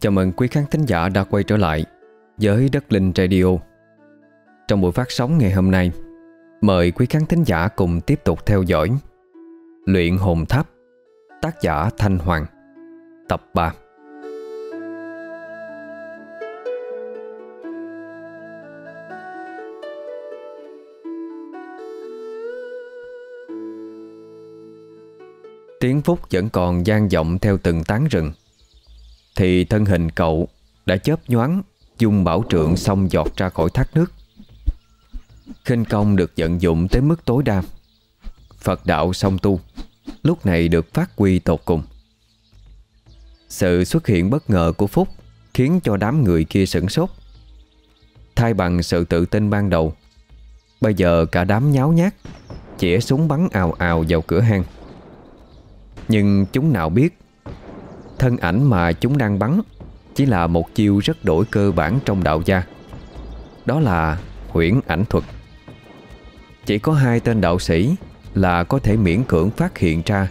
Chào mừng quý khán thính giả đã quay trở lại với Đất Linh Radio. Trong buổi phát sóng ngày hôm nay, Mời quý khán thính giả cùng tiếp tục theo dõi Luyện hồn tháp, Tác giả Thanh Hoàng, Tập 3 Tiếng phúc vẫn còn gian vọng theo từng tán rừng. Thì thân hình cậu đã chớp nhoáng Dung bảo trượng xong giọt ra khỏi thác nước. Khinh công được vận dụng tới mức tối đa. Phật đạo song tu, Lúc này được phát huy tột cùng. Sự xuất hiện bất ngờ của Phúc Khiến cho đám người kia sửng sốt. Thay bằng sự tự tin ban đầu, Bây giờ cả đám nháo nhác Chỉa súng bắn ào ào vào cửa hang. Nhưng chúng nào biết Thân ảnh mà chúng đang bắn Chỉ là một chiêu rất đổi cơ bản trong đạo gia. Đó là huyễn ảnh thuật. Chỉ có hai tên đạo sĩ Là có thể miễn cưỡng phát hiện ra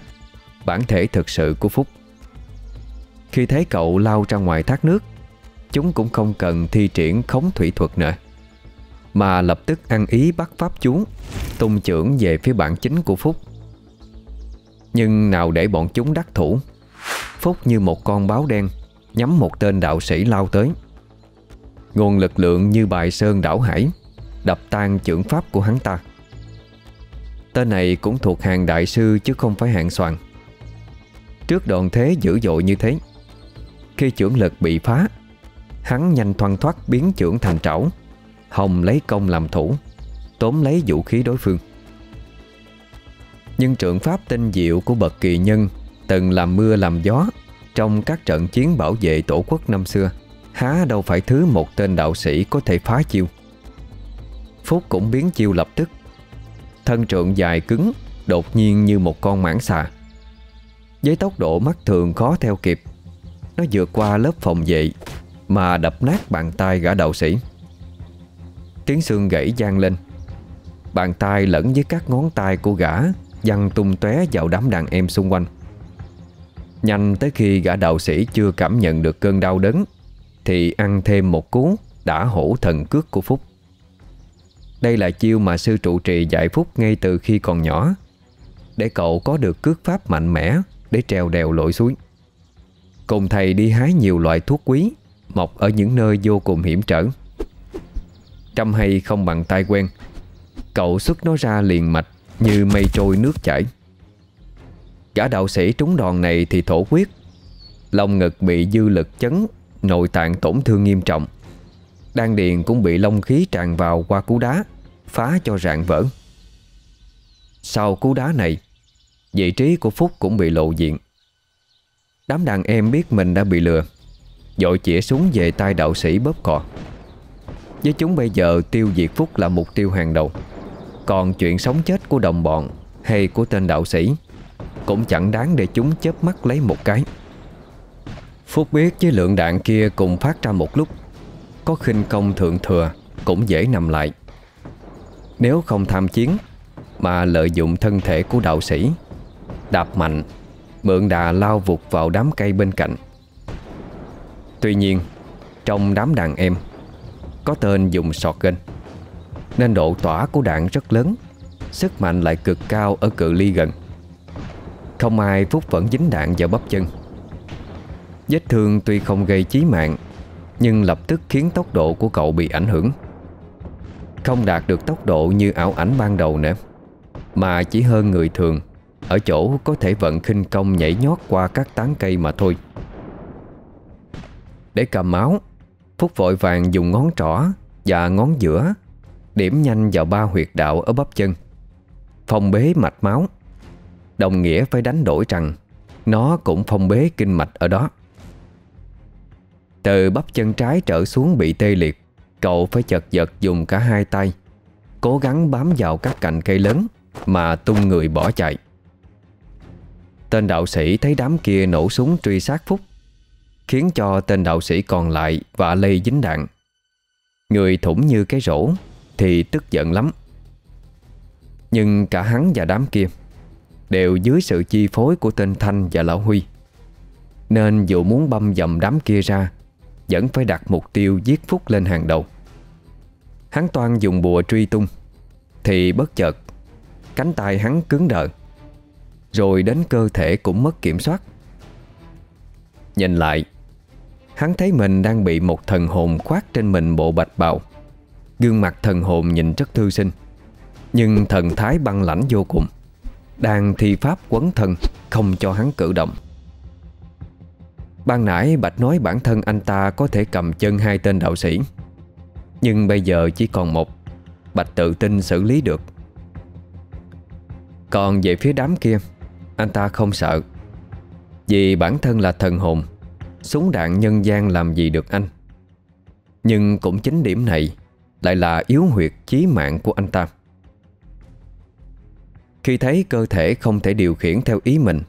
Bản thể thực sự của Phúc. Khi thấy cậu lao ra ngoài thác nước, Chúng cũng không cần thi triển khống thủy thuật nữa, Mà lập tức ăn ý bắt pháp chú, Tung trưởng về phía bản chính của Phúc. Nhưng nào để bọn chúng đắc thủ Phúc như một con báo đen, Nhắm một tên đạo sĩ lao tới. Nguồn lực lượng như bài sơn đảo hải, Đập tan trưởng pháp của hắn ta. Tên này cũng thuộc hàng đại sư Chứ không phải hạng soàn. Trước đoạn thế dữ dội như thế, Khi trưởng lực bị phá, Hắn nhanh thoăn thoát biến trưởng thành trảo, Hồng lấy công làm thủ, Tóm lấy vũ khí đối phương. Nhưng trưởng pháp tinh diệu của bậc kỳ nhân Từng làm mưa làm gió Trong các trận chiến bảo vệ tổ quốc năm xưa. Há đâu phải thứ một tên đạo sĩ có thể phá chiêu. Phúc cũng biến chiêu lập tức. Thân trượng dài cứng, Đột nhiên như một con mãng xà. Với tốc độ mắt thường khó theo kịp, Nó vượt qua lớp phòng vệ Mà đập nát bàn tay gã đạo sĩ. Tiếng xương gãy gian lên. Bàn tay lẫn với các ngón tay của gã Văng tung tóe vào đám đàn em xung quanh. Nhanh tới khi gã đạo sĩ chưa cảm nhận được cơn đau đớn, Thì ăn thêm một cú đã hổ thần cước của Phúc. Đây là chiêu mà sư trụ trì dạy Phúc ngay từ khi còn nhỏ, Để cậu có được cước pháp mạnh mẽ Để trèo đèo lội suối. Cùng thầy đi hái nhiều loại thuốc quý, Mọc ở những nơi vô cùng hiểm trở. Trăm hay không bằng tay quen, Cậu xuất nó ra liền mạch Như mây trôi nước chảy. Gã đạo sĩ trúng đòn này thì thổ quyết Lòng ngực bị dư lực chấn, Nội tạng tổn thương nghiêm trọng. Đan điền cũng bị long khí tràn vào qua cú đá, Phá cho rạn vỡ. Sau cú đá này, Vị trí của Phúc cũng bị lộ diện. Đám đàn em biết mình đã bị lừa, Dội chĩa súng về tay đạo sĩ bóp cò. Với chúng bây giờ, tiêu diệt Phúc là mục tiêu hàng đầu. Còn chuyện sống chết của đồng bọn Hay của tên đạo sĩ cũng chẳng đáng để chúng chớp mắt lấy một cái. Phúc biết với lượng đạn kia cùng phát ra một lúc, Có khinh công thượng thừa Cũng dễ nằm lại. Nếu không tham chiến, Mà lợi dụng thân thể của đạo sĩ, Đạp mạnh, Mượn đà lao vụt vào đám cây bên cạnh. Tuy nhiên, Trong đám đàn em, Có tên dùng sọt gân, Nên độ tỏa của đạn rất lớn, Sức mạnh lại cực cao ở cự ly gần không ai Phúc vẫn dính đạn vào bắp chân. Vết thương tuy không gây chí mạng, Nhưng lập tức khiến tốc độ của cậu bị ảnh hưởng. Không đạt được tốc độ như ảo ảnh ban đầu nữa, Mà chỉ hơn người thường, Ở chỗ có thể vận khinh công nhảy nhót qua các tán cây mà thôi. Để cầm máu, Phúc vội vàng dùng ngón trỏ và ngón giữa, Điểm nhanh vào ba huyệt đạo ở bắp chân, Phong bế mạch máu. Đồng nghĩa phải đánh đổi rằng, Nó cũng phong bế kinh mạch ở đó. Từ bắp chân trái trở xuống bị tê liệt, Cậu phải chật vật dùng cả hai tay, Cố gắng bám vào các cành cây lớn Mà tung người bỏ chạy. Tên đạo sĩ thấy đám kia nổ súng truy sát Phúc, Khiến cho tên đạo sĩ còn lại Và lây dính đạn. Người thủng như cái rổ Thì tức giận lắm. Nhưng cả hắn và đám kia Đều dưới sự chi phối của tên Thanh và Lão Huy. Nên dù muốn băm dầm đám kia ra, Vẫn phải đặt mục tiêu giết Phúc lên hàng đầu. Hắn toan dùng bùa truy tung, Thì bất chợt, Cánh tay hắn cứng đờ, Rồi đến cơ thể cũng mất kiểm soát. Nhìn lại, Hắn thấy mình đang bị một thần hồn khoác trên mình bộ bạch bào. Gương mặt thần hồn nhìn rất thư sinh, Nhưng thần thái băng lãnh vô cùng. Đang thi pháp quấn thân, Không cho hắn cử động. Ban nãy Bạch nói bản thân anh ta có thể cầm chân hai tên đạo sĩ. Nhưng bây giờ chỉ còn một, Bạch tự tin xử lý được. Còn về phía đám kia, Anh ta không sợ. Vì bản thân là thần hồn, Súng đạn nhân gian làm gì được anh? Nhưng cũng chính điểm này Lại là yếu huyệt chí mạng của anh ta. Khi thấy cơ thể không thể điều khiển theo ý mình,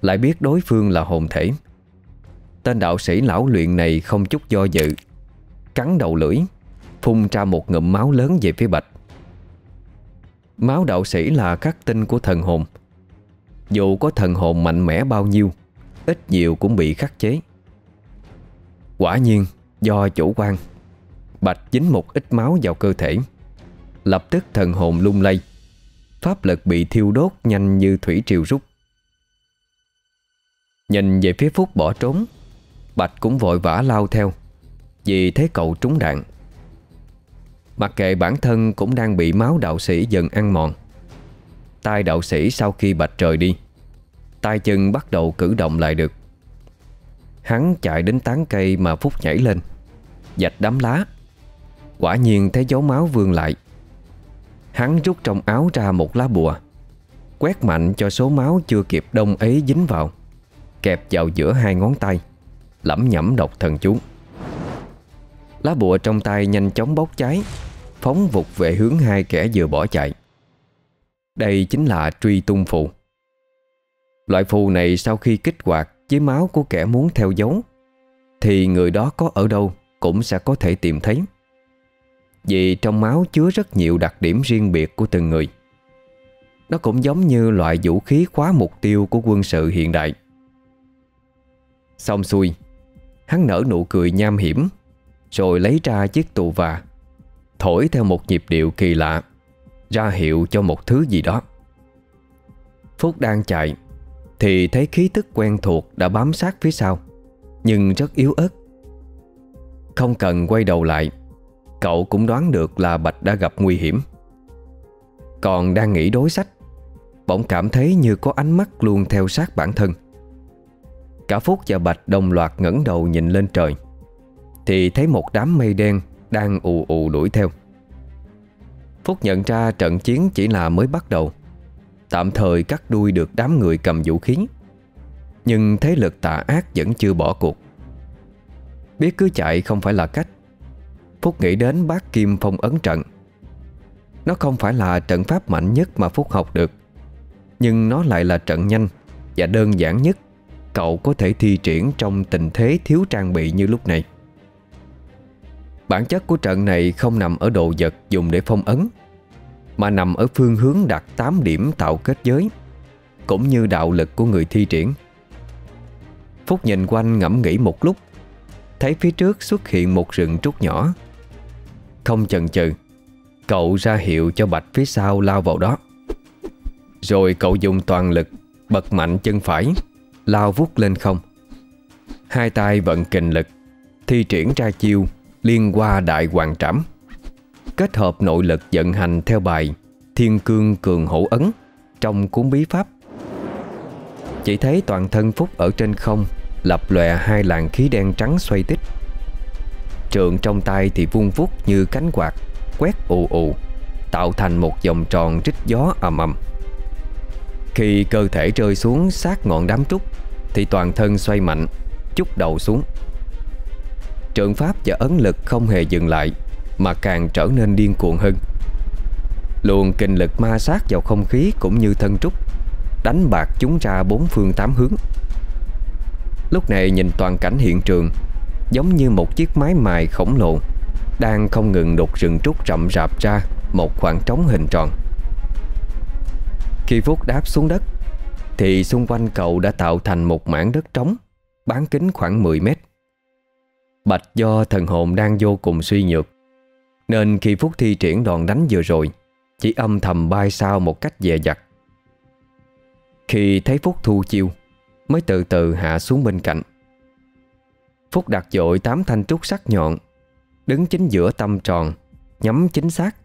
Lại biết đối phương là hồn thể. Tên đạo sĩ lão luyện này không chút do dự, Cắn đầu lưỡi, Phun ra một ngụm máu lớn về phía Bạch. Máu đạo sĩ là khắc tinh của thần hồn. Dù có thần hồn mạnh mẽ bao nhiêu, Ít nhiều cũng bị khắc chế. Quả nhiên, do chủ quan, Bạch dính một ít máu vào cơ thể, Lập tức thần hồn lung lay. Pháp lực bị thiêu đốt nhanh như thủy triều rút. Nhìn về phía Phúc bỏ trốn, Bạch cũng vội vã lao theo, Vì thấy cậu trúng đạn. Mặc kệ bản thân cũng đang bị máu đạo sĩ dần ăn mòn. Tay đạo sĩ sau khi Bạch rời đi, tay chân bắt đầu cử động lại được. Hắn chạy đến tán cây mà Phúc nhảy lên, Dạch đám lá. Quả nhiên thấy dấu máu vương lại. Hắn rút trong áo ra một lá bùa, Quét mạnh cho số máu chưa kịp đông ấy dính vào, Kẹp vào giữa hai ngón tay, Lẩm nhẩm độc thần chú. Lá bùa trong tay nhanh chóng bốc cháy, Phóng vụt về hướng hai kẻ vừa bỏ chạy. Đây chính là truy tung phù. Loại phù này sau khi kích hoạt với máu của kẻ muốn theo dấu, Thì người đó có ở đâu cũng sẽ có thể tìm thấy. Vì trong máu chứa rất nhiều đặc điểm riêng biệt của từng người. Nó cũng giống như loại vũ khí khóa mục tiêu của quân sự hiện đại. Xong xuôi, Hắn nở nụ cười nham hiểm, Rồi lấy ra chiếc tù và Thổi theo một nhịp điệu kỳ lạ, Ra hiệu cho một thứ gì đó. Phúc đang chạy, Thì thấy khí tức quen thuộc đã bám sát phía sau, Nhưng rất yếu ớt. Không cần quay đầu lại Cậu cũng đoán được là Bạch đã gặp nguy hiểm. Còn đang nghĩ đối sách, Bỗng cảm thấy như có ánh mắt luôn theo sát bản thân. Cả Phúc và Bạch đồng loạt ngẩng đầu nhìn lên trời, Thì thấy một đám mây đen Đang ù ù đuổi theo. Phúc nhận ra trận chiến chỉ là mới bắt đầu. Tạm thời cắt đuôi được đám người cầm vũ khí, Nhưng thế lực tà ác vẫn chưa bỏ cuộc. Biết cứ chạy không phải là cách. Phúc nghĩ đến bát kim phong ấn trận. Nó không phải là trận pháp mạnh nhất mà Phúc học được, Nhưng nó lại là trận nhanh Và đơn giản nhất Cậu có thể thi triển trong tình thế thiếu trang bị như lúc này. Bản chất của trận này không nằm ở đồ vật dùng để phong ấn, Mà nằm ở phương hướng đặt 8 điểm tạo kết giới, Cũng như đạo lực của người thi triển. Phúc nhìn quanh ngẫm nghĩ một lúc, Thấy phía trước xuất hiện một rừng trúc nhỏ. Không chần chừ. Cậu ra hiệu cho Bạch phía sau lao vào đó. Rồi cậu dùng toàn lực, Bật mạnh chân phải, Lao vút lên không. Hai tay vận kình lực, Thi triển ra chiêu Liên qua đại hoàng trảm. Kết hợp nội lực vận hành theo bài Thiên cương cường hổ ấn Trong cuốn bí pháp. Chỉ thấy toàn thân Phúc ở trên không, Lập lòe hai làn khí đen trắng xoay tích Trượng trong tay thì vuông vút như cánh quạt, Quét ù ù, Tạo thành một vòng tròn trích gió ầm ầm. Khi cơ thể rơi xuống sát ngọn đám trúc, Thì toàn thân xoay mạnh, Chút đầu xuống. Trượng pháp và ấn lực không hề dừng lại, Mà càng trở nên điên cuồng hơn. Luồng kinh lực ma sát vào không khí cũng như thân trúc, Đánh bạc chúng ra bốn phương tám hướng. Lúc này nhìn toàn cảnh hiện trường Giống như một chiếc máy mài khổng lồ. Đang không ngừng đục rừng trúc rậm rạp ra Một khoảng trống hình tròn. Khi Phúc đáp xuống đất, Thì xung quanh cậu đã tạo thành một mảng đất trống, Bán kính khoảng 10 mét. Bạch do thần hồn đang vô cùng suy nhược, Nên khi Phúc thi triển đòn đánh vừa rồi, Chỉ âm thầm bay sau một cách dè dặt. Khi thấy Phúc thu chiêu, Mới từ từ hạ xuống bên cạnh. Phúc đặt dội tám thanh trúc sắc nhọn Đứng chính giữa tâm tròn Nhắm chính xác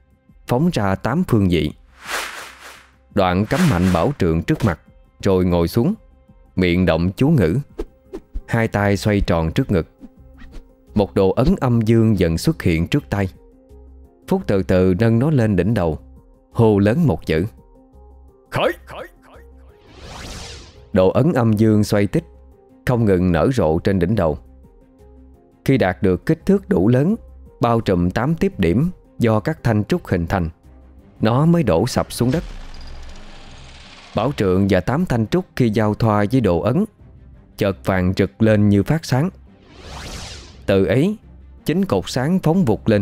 Phóng ra tám phương vị. Đoạn cắm mạnh bảo trượng trước mặt Rồi ngồi xuống Miệng động chú ngữ. Hai tay xoay tròn trước ngực. Một đồ ấn âm dương dần xuất hiện trước tay. Phúc từ từ nâng nó lên đỉnh đầu Hô lớn một chữ. Khởi! Đồ ấn âm dương xoay tích Không ngừng nở rộ trên đỉnh đầu khi đạt được kích thước đủ lớn, Bao trùm 8 tiếp điểm Do các thanh trúc hình thành, Nó mới đổ sập xuống đất. Bảo trượng và tám thanh trúc khi giao thoa với độ ấn, Chợt vàng rực lên như phát sáng. Từ ấy, Chính cột sáng phóng vụt lên.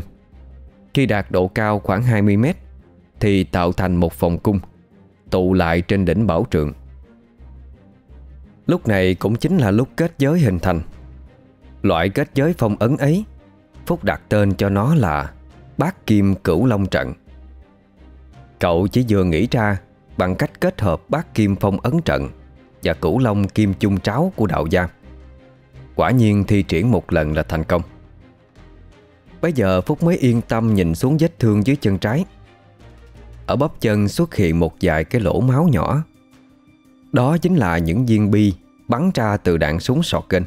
Khi đạt độ cao khoảng 20 mét, Thì tạo thành một vòng cung, Tụ lại trên đỉnh bảo trượng. Lúc này cũng chính là lúc kết giới hình thành. Loại kết giới phong ấn ấy, Phúc đặt tên cho nó là Bát Kim Cửu Long Trận. Cậu chỉ vừa nghĩ ra Bằng cách kết hợp bát kim phong ấn trận Và cửu long kim chung tráo của đạo gia. Quả nhiên thi triển một lần là thành công. Bây giờ Phúc mới yên tâm nhìn xuống vết thương dưới chân trái. Ở bắp chân xuất hiện một vài cái lỗ máu nhỏ. Đó chính là những viên bi bắn ra từ đạn súng sọt kênh.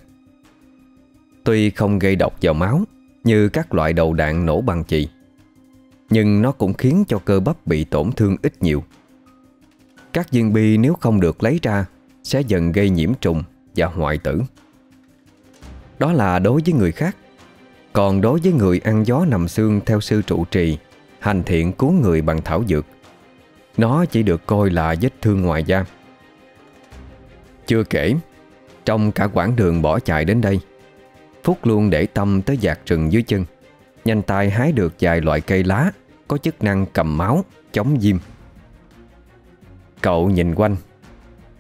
Tuy không gây độc vào máu, Như các loại đầu đạn nổ bằng chì, Nhưng nó cũng khiến cho cơ bắp bị tổn thương ít nhiều. Các viên bi nếu không được lấy ra Sẽ dần gây nhiễm trùng và hoại tử. Đó là đối với người khác. Còn đối với người ăn gió nằm xương theo sư trụ trì, Hành thiện cứu người bằng thảo dược, Nó chỉ được coi là vết thương ngoài da. Chưa kể, Trong cả quãng đường bỏ chạy đến đây Phúc luôn để tâm tới giạc rừng dưới chân. Nhanh tay hái được vài loại cây lá Có chức năng cầm máu, chống diêm Cậu nhìn quanh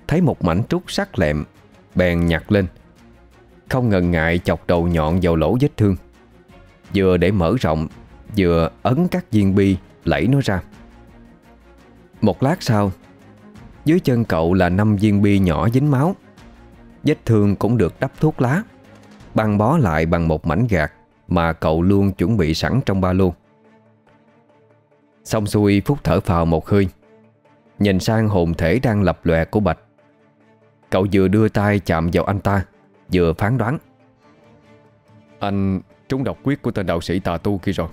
Thấy một mảnh trúc sắc lẹm Bèn nhặt lên. Không ngần ngại chọc đầu nhọn vào lỗ vết thương. Vừa để mở rộng Vừa ấn các viên bi Lẫy nó ra. Một lát sau Dưới chân cậu là năm viên bi nhỏ dính máu. Vết thương cũng được đắp thuốc lá. Băng bó lại bằng một mảnh gạt Mà cậu luôn chuẩn bị sẵn trong ba lô. Xong xuôi, Phúc thở phào một hơi. Nhìn sang hồn thể đang lập lòe của Bạch. Cậu vừa đưa tay chạm vào anh ta, Vừa phán đoán. Anh trúng độc quyết của tên đạo sĩ tà tu kia rồi.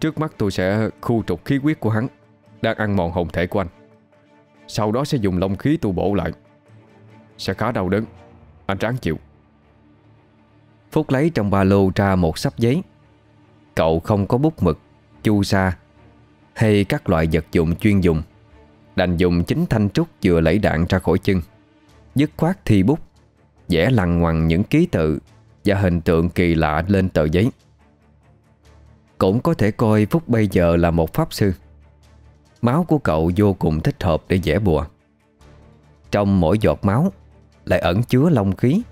Trước mắt tôi sẽ khu trục khí huyết của hắn, Đang ăn mòn hồn thể của anh. Sau đó sẽ dùng long khí tu bổ lại. Sẽ khá đau đớn, Anh ráng chịu. Phúc lấy trong ba lô ra một sắp giấy. Cậu không có bút mực, Chu sa, Hay các loại vật dụng chuyên dùng. Đành dùng chính thanh trúc vừa lấy đạn ra khỏi chân. Dứt khoát thi bút, vẽ lằn ngoằn những ký tự Và hình tượng kỳ lạ lên tờ giấy. Cũng có thể coi Phúc bây giờ là một pháp sư. Máu của cậu vô cùng thích hợp để vẽ bùa. Trong mỗi giọt máu Lại ẩn chứa long khí.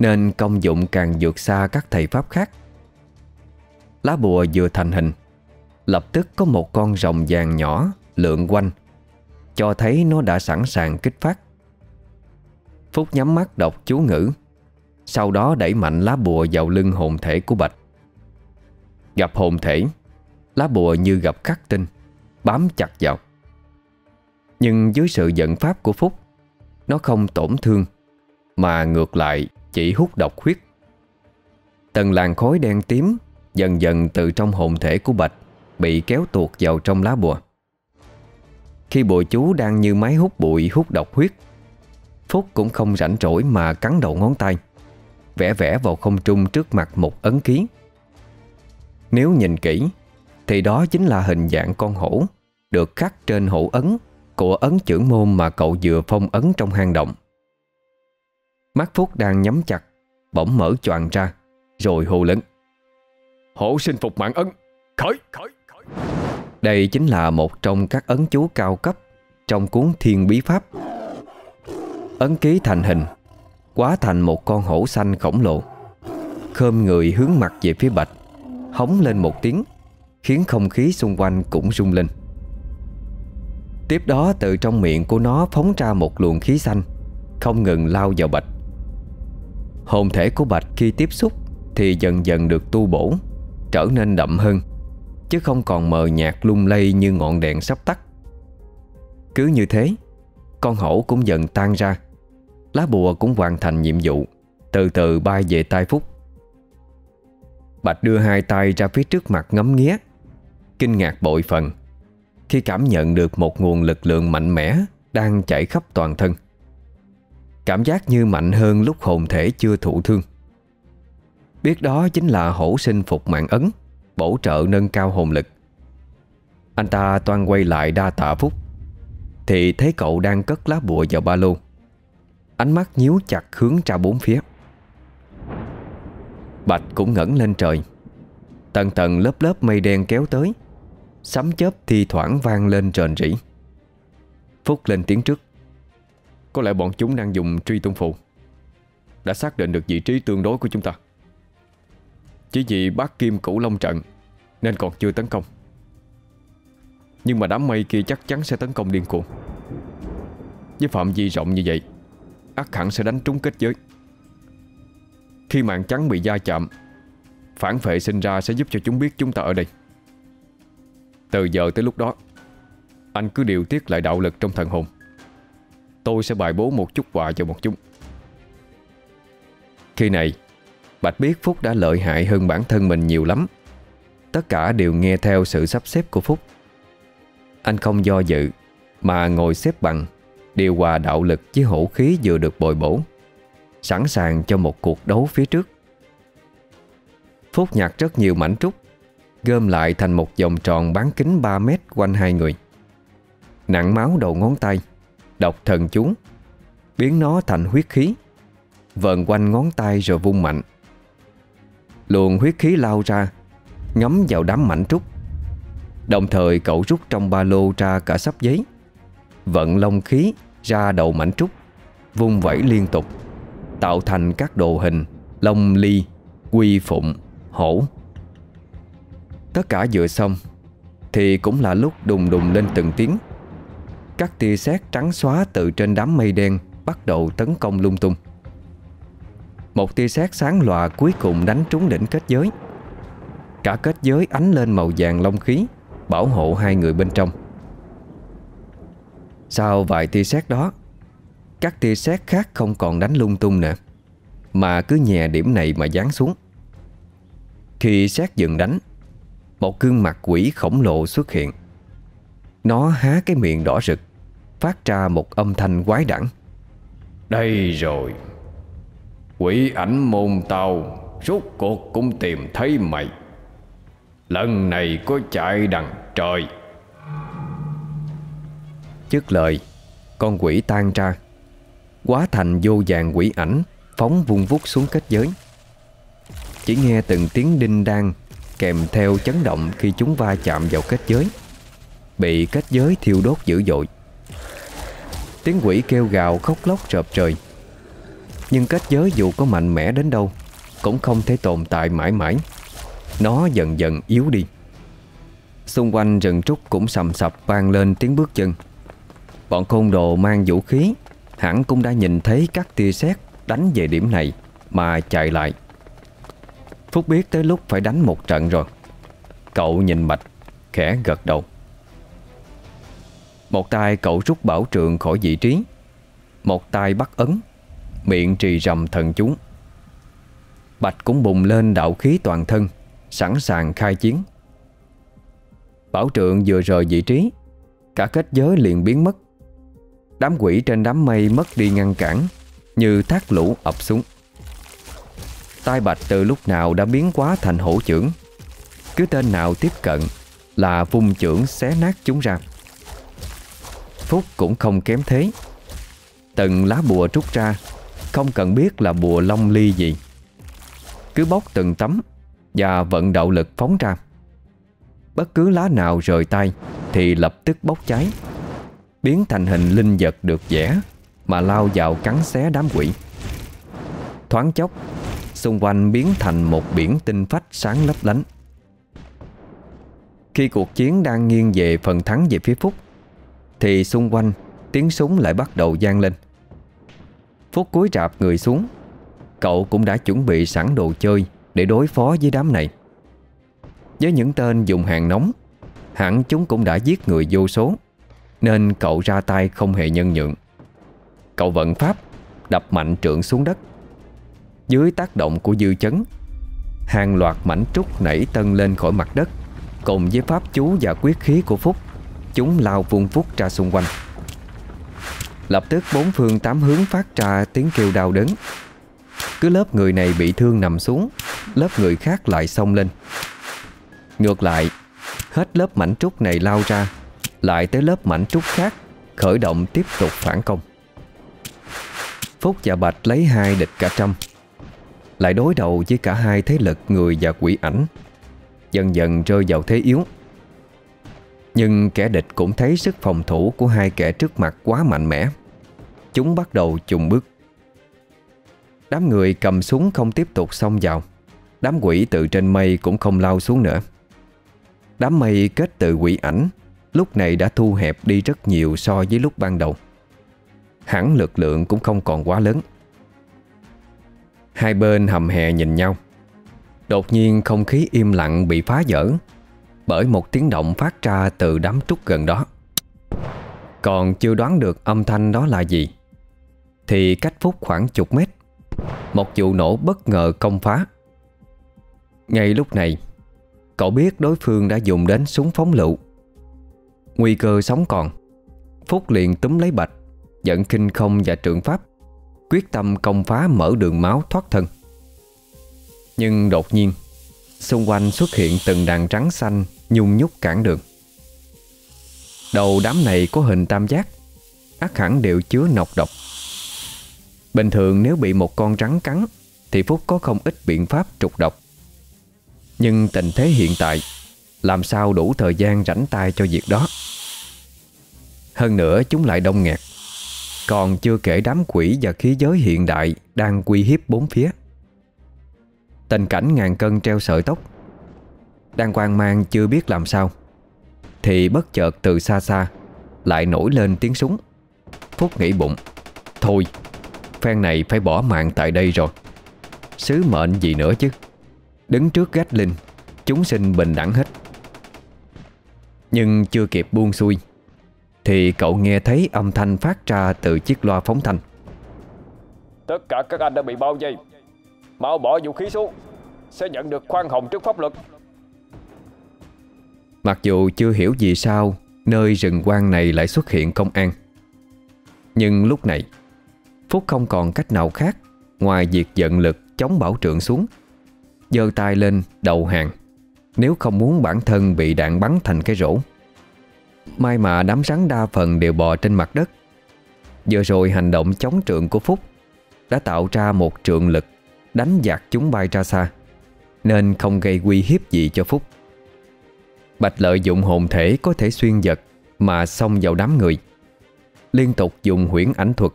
Nên công dụng càng vượt xa các thầy pháp khác. Lá bùa vừa thành hình, Lập tức có một con rồng vàng nhỏ lượn quanh, Cho thấy nó đã sẵn sàng kích phát. Phúc nhắm mắt đọc chú ngữ, Sau đó đẩy mạnh lá bùa vào lưng hồn thể của Bạch. Gặp hồn thể, Lá bùa như gặp khắc tinh, Bám chặt vào. Nhưng dưới sự dẫn pháp của Phúc, Nó không tổn thương, Mà ngược lại chỉ hút độc huyết. Tầng làn khói đen tím Dần dần từ trong hồn thể của Bạch Bị kéo tuột vào trong lá bùa. Khi bùa chú đang như máy hút bụi hút độc huyết, Phúc cũng không rảnh rỗi mà cắn đầu ngón tay, Vẽ vẽ vào không trung trước mặt một ấn ký. Nếu nhìn kỹ, Thì đó chính là hình dạng con hổ Được khắc trên hổ ấn Của ấn trưởng môn mà cậu vừa phong ấn trong hang động. Mắt Phúc đang nhắm chặt Bỗng mở choàng ra Rồi hô lớn. Hổ sinh phục mạng ấn Khởi khởi khởi. Đây chính là một trong các ấn chú cao cấp Trong cuốn Thiên Bí Pháp. Ấn ký thành hình Quá thành một con hổ xanh khổng lồ. Khơm người hướng mặt về phía Bạch Hống lên một tiếng Khiến không khí xung quanh cũng rung lên. Tiếp đó từ trong miệng của nó phóng ra một luồng khí xanh Không ngừng lao vào Bạch Hồn thể của Bạch khi tiếp xúc Thì dần dần được tu bổ, Trở nên đậm hơn, Chứ không còn mờ nhạt lung lay như ngọn đèn sắp tắt. Cứ như thế, Con hổ cũng dần tan ra, Lá bùa cũng hoàn thành nhiệm vụ, Từ từ bay về tai Phúc. Bạch đưa hai tay ra phía trước mặt ngắm nghía, Kinh ngạc bội phần, Khi cảm nhận được một nguồn lực lượng mạnh mẽ Đang chảy khắp toàn thân. Cảm giác như mạnh hơn lúc hồn thể chưa thụ thương. Biết đó chính là hổ sinh phục mạng ấn, Bổ trợ nâng cao hồn lực. Anh ta toan quay lại đa tạ Phúc. Thì thấy cậu đang cất lá bùa vào ba lô. Ánh mắt nhíu chặt hướng ra bốn phía. Bạch cũng ngẩng lên trời. Tầng tầng lớp lớp mây đen kéo tới. Sấm chớp thi thoảng vang lên rền rỉ Phúc lên tiếng trước. Có lẽ bọn chúng đang dùng truy tung phù Đã xác định được vị trí tương đối của chúng ta. Chỉ vì bác Kim cũ Long trận Nên còn chưa tấn công. Nhưng mà đám mây kia chắc chắn sẽ tấn công điên cuồng. Với phạm vi rộng như vậy, ắt hẳn sẽ đánh trúng kết giới. Khi mạng trắng bị da chạm, Phản phệ sinh ra sẽ giúp cho chúng biết chúng ta ở đây. Từ giờ tới lúc đó, Anh cứ điều tiết lại đạo lực trong thần hồn. Tôi sẽ bài bố một chút quà cho một chúng. Khi này, Bạch biết Phúc đã lợi hại hơn bản thân mình nhiều lắm. Tất cả đều nghe theo sự sắp xếp của Phúc. Anh không do dự, Mà ngồi xếp bằng, Điều hòa đạo lực với hổ khí vừa được bồi bổ, Sẵn sàng cho một cuộc đấu phía trước. Phúc nhặt rất nhiều mảnh trúc, Gom lại thành một vòng tròn bán kính 3 mét quanh hai người. Nặng máu đầu ngón tay Đọc thần chú. Biến nó thành huyết khí. Vờn quanh ngón tay rồi vung mạnh. Luồng huyết khí lao ra Ngấm vào đám mảnh trúc. Đồng thời cậu rút trong ba lô ra cả sắp giấy. Vận long khí ra đầu mảnh trúc Vung vẩy liên tục Tạo thành các đồ hình Long ly, quy phụng, hổ. Tất cả vừa xong Thì cũng là lúc đùng đùng lên từng tiếng. Các tia sét trắng xóa từ trên đám mây đen Bắt đầu tấn công lung tung. Một tia sét sáng lòa cuối cùng đánh trúng đỉnh kết giới. Cả kết giới ánh lên màu vàng long khí, Bảo hộ hai người bên trong. Sau vài tia sét đó, Các tia sét khác không còn đánh lung tung nữa, Mà cứ nhẹ điểm này mà dán xuống. Khi sét dừng đánh, Một gương mặt quỷ khổng lồ xuất hiện. Nó há cái miệng đỏ rực. Phát ra một âm thanh quái đản. Đây rồi. Quỷ ảnh môn tàu Rốt cuộc cũng tìm thấy mày. Lần này có chạy đằng trời. Dứt lời Con quỷ tan ra. Quá thành vô vàng quỷ ảnh Phóng vung vút xuống kết giới. Chỉ nghe từng tiếng đinh đan Kèm theo chấn động khi chúng va chạm vào kết giới. Bị kết giới thiêu đốt dữ dội Tiếng quỷ kêu gào khóc lóc rợp trời. Nhưng kết giới dù có mạnh mẽ đến đâu, Cũng không thể tồn tại mãi mãi. Nó dần dần yếu đi. Xung quanh rừng trúc cũng sầm sập vang lên tiếng bước chân. Bọn côn đồ mang vũ khí, Hẳn cũng đã nhìn thấy các tia sét Đánh về điểm này Mà chạy lại. Phúc biết tới lúc phải đánh một trận rồi. Cậu nhìn mạch Khẽ gật đầu. Một tay cậu rút bảo trượng khỏi vị trí. Một tay bắt ấn. Miệng trì rầm thần chúng. Bạch cũng bùng lên đạo khí toàn thân, Sẵn sàng khai chiến. Bảo trượng vừa rời vị trí, Cả kết giới liền biến mất. Đám quỷ trên đám mây mất đi ngăn cản, Như thác lũ ập xuống. Tai bạch từ lúc nào đã biến quá thành hổ trưởng? Cứ tên nào tiếp cận Là vung trưởng xé nát chúng ra. Phúc cũng không kém thế. Từng lá bùa trút ra, Không cần biết là bùa long ly gì. Cứ bóc từng tấm Và vận đạo lực phóng ra. Bất cứ lá nào rời tay Thì lập tức bốc cháy, Biến thành hình linh vật được vẽ Mà lao vào cắn xé đám quỷ. Thoáng chốc, Xung quanh biến thành một biển tinh phách sáng lấp lánh. Khi cuộc chiến đang nghiêng về phần thắng về phía Phúc thì xung quanh, tiếng súng lại bắt đầu gian lên. Phút cuối rạp người xuống, Cậu cũng đã chuẩn bị sẵn đồ chơi Để đối phó với đám này. Với những tên dùng hàng nóng, Hẳn chúng cũng đã giết người vô số, Nên cậu ra tay không hề nhân nhượng. Cậu vận pháp, Đập mạnh trượng xuống đất. Dưới tác động của dư chấn, Hàng loạt mảnh trúc nảy tân lên khỏi mặt đất, Cùng với pháp chú và quyết khí của Phúc. Chúng lao vung vút ra xung quanh. Lập tức bốn phương tám hướng phát ra tiếng kêu đau đớn. Cứ lớp người này bị thương nằm xuống, Lớp người khác lại xông lên. Ngược lại, Hết lớp mảnh trúc này lao ra, Lại tới lớp mảnh trúc khác, Khởi động tiếp tục phản công. Phúc và Bạch lấy hai địch cả trăm, Lại đối đầu với cả hai thế lực người và quỷ ảnh. Dần dần rơi vào thế yếu. Nhưng kẻ địch cũng thấy sức phòng thủ của hai kẻ trước mặt quá mạnh mẽ. Chúng bắt đầu chùng bước. Đám người cầm súng không tiếp tục xông vào. Đám quỷ từ trên mây cũng không lao xuống nữa. Đám mây kết từ quỷ ảnh, Lúc này đã thu hẹp đi rất nhiều so với lúc ban đầu. Hẳn lực lượng cũng không còn quá lớn. Hai bên hầm hè nhìn nhau. Đột nhiên không khí im lặng bị phá vỡ. Bởi một tiếng động phát ra từ đám trúc gần đó. Còn chưa đoán được âm thanh đó là gì, Thì cách phút khoảng chục mét, Một vụ nổ bất ngờ công phá. Ngay lúc này, Cậu biết đối phương đã dùng đến súng phóng lựu. Nguy cơ sống còn, Phúc liền túm lấy bạch Dẫn kinh không và trượng pháp, Quyết tâm công phá mở đường máu thoát thân. Nhưng đột nhiên, Xung quanh xuất hiện từng đàn trắng xanh Nhung nhúc cản đường. Đầu đám này có hình tam giác, ác hẳn đều chứa nọc độc. Bình thường nếu bị một con rắn cắn, Thì Phúc có không ít biện pháp trục độc. Nhưng tình thế hiện tại, Làm sao đủ thời gian rảnh tay cho việc đó? Hơn nữa chúng lại đông nghẹt, còn chưa kể đám quỷ và khí giới hiện đại Đang quy hiếp bốn phía. Tình cảnh ngàn cân treo sợi tóc đang quan mang chưa biết làm sao. Thì bất chợt từ xa xa Lại nổi lên tiếng súng. Phúc nghĩ bụng, Thôi, Phen này phải bỏ mạng tại đây rồi. Sứ mệnh gì nữa chứ? Đứng trước gách linh Chúng sinh bình đẳng hết. Nhưng chưa kịp buông xuôi, thì cậu nghe thấy âm thanh phát ra từ chiếc loa phóng thanh. Tất cả các anh đã bị bao vây. Mau bỏ vũ khí xuống, Sẽ nhận được khoan hồng trước pháp luật. Mặc dù chưa hiểu gì sao, Nơi rừng quang này lại xuất hiện công an. Nhưng lúc này, Phúc không còn cách nào khác Ngoài việc giận lực chống bảo trượng xuống, giơ tay lên đầu hàng, Nếu không muốn bản thân bị đạn bắn thành cái rổ. May mà đám rắn đa phần đều bò trên mặt đất. Vừa rồi hành động chống trượng của Phúc Đã tạo ra một trượng lực Đánh giặc chúng bay ra xa, Nên không gây uy hiếp gì cho Phúc. Bạch lợi dụng hồn thể có thể xuyên giật Mà xông vào đám người. Liên tục dùng huyễn ảnh thuật,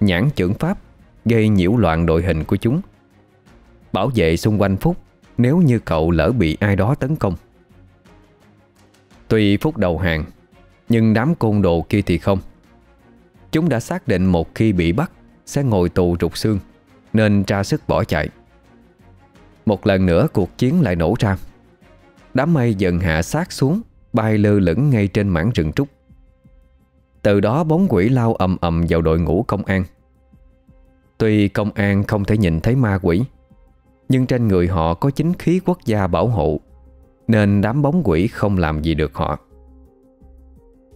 Nhãn trưởng pháp, Gây nhiễu loạn đội hình của chúng. Bảo vệ xung quanh Phúc, Nếu như cậu lỡ bị ai đó tấn công. Tuy Phúc đầu hàng, nhưng đám côn đồ kia thì không. Chúng đã xác định một khi bị bắt, Sẽ ngồi tù rụt xương, Nên tra sức bỏ chạy. Một lần nữa cuộc chiến lại nổ ra. Đám mây dần hạ sát xuống, Bay lơ lửng ngay trên mảng rừng trúc. Từ đó bóng quỷ lao ầm ầm vào đội ngũ công an. Tuy công an không thể nhìn thấy ma quỷ, Nhưng trên người họ có chính khí quốc gia bảo hộ, Nên đám bóng quỷ không làm gì được họ.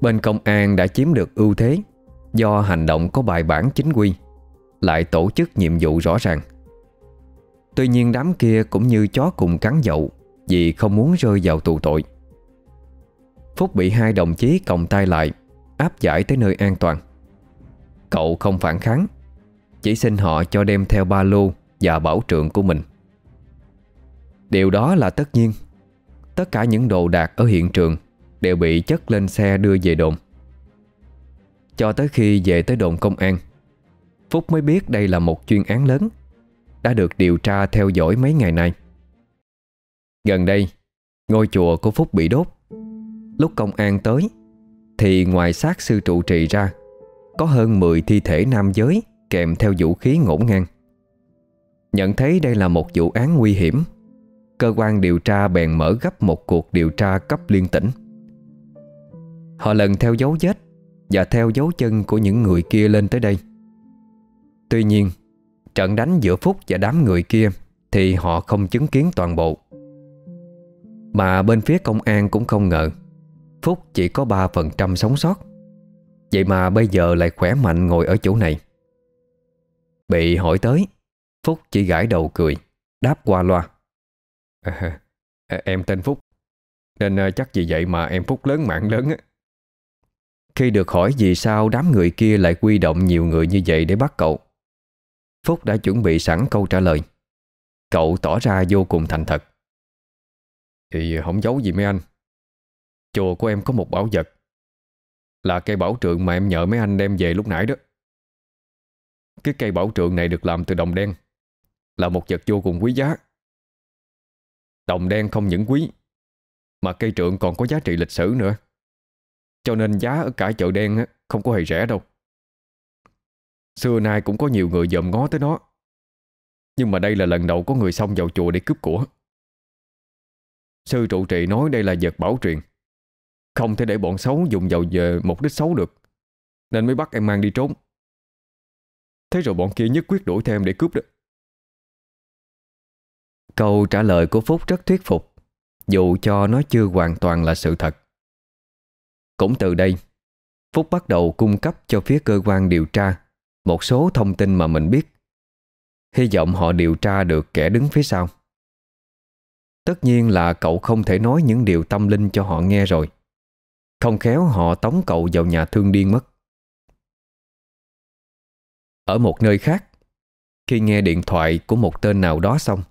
Bên công an đã chiếm được ưu thế, Do hành động có bài bản chính quy, Lại tổ chức nhiệm vụ rõ ràng. Tuy nhiên đám kia cũng như chó cùng cắn dậu vì không muốn rơi vào tù tội. Phúc bị hai đồng chí còng tay lại, Áp giải tới nơi an toàn. Cậu không phản kháng, Chỉ xin họ cho đem theo ba lô Và bảo trượng của mình. Điều đó là tất nhiên. Tất cả những đồ đạc ở hiện trường Đều bị chất lên xe đưa về đồn. Cho tới khi về tới đồn công an, Phúc mới biết đây là một chuyên án lớn, Đã được điều tra theo dõi mấy ngày nay. Gần đây, Ngôi chùa của Phúc bị đốt. Lúc công an tới, Thì ngoài xác sư trụ trì ra, Có hơn 10 thi thể nam giới Kèm theo vũ khí ngổn ngang. Nhận thấy đây là một vụ án nguy hiểm, Cơ quan điều tra bèn mở gấp một cuộc điều tra cấp liên tỉnh. Họ lần theo dấu vết Và theo dấu chân của những người kia lên tới đây. Tuy nhiên, Trận đánh giữa Phúc và đám người kia Thì họ không chứng kiến toàn bộ. Mà bên phía công an cũng không ngờ Phúc chỉ có 3% sống sót. Vậy mà bây giờ lại khỏe mạnh ngồi ở chỗ này. Bị hỏi tới Phúc chỉ gãi đầu cười Đáp qua loa. À, à Em tên Phúc Nên à, chắc vì vậy mà em Phúc lớn mạng lớn á. Khi được hỏi vì sao đám người kia lại quy động nhiều người như vậy để bắt cậu Phúc đã chuẩn bị sẵn câu trả lời. Cậu tỏ ra vô cùng thành thật. Thì không giấu gì mấy anh. Chùa của em có một bảo vật. Là cây bảo trượng mà em nhờ mấy anh đem về lúc nãy đó. Cái cây bảo trượng này được làm từ đồng đen. Là một vật vô cùng quý giá. Đồng đen không những quý, Mà cây trượng còn có giá trị lịch sử nữa. Cho nên giá ở cả chợ đen không có hề rẻ đâu. Xưa nay cũng có nhiều người dòm ngó tới nó. Nhưng mà đây là lần đầu có người xông vào chùa để cướp của. Sư trụ trì nói đây là vật bảo truyền. Không thể để bọn xấu dùng vào giờ mục đích xấu được, Nên mới bắt em mang đi trốn. Thế rồi bọn kia nhất quyết đuổi theo em để cướp đó. Câu trả lời của Phúc rất thuyết phục, Dù cho nó chưa hoàn toàn là sự thật. Cũng từ đây, Phúc bắt đầu cung cấp cho phía cơ quan điều tra một số thông tin mà mình biết. Hy vọng họ điều tra được kẻ đứng phía sau. Tất nhiên là cậu không thể nói những điều tâm linh cho họ nghe rồi. Không khéo họ tống cậu vào nhà thương điên mất. Ở một nơi khác, Khi nghe điện thoại của một tên nào đó xong,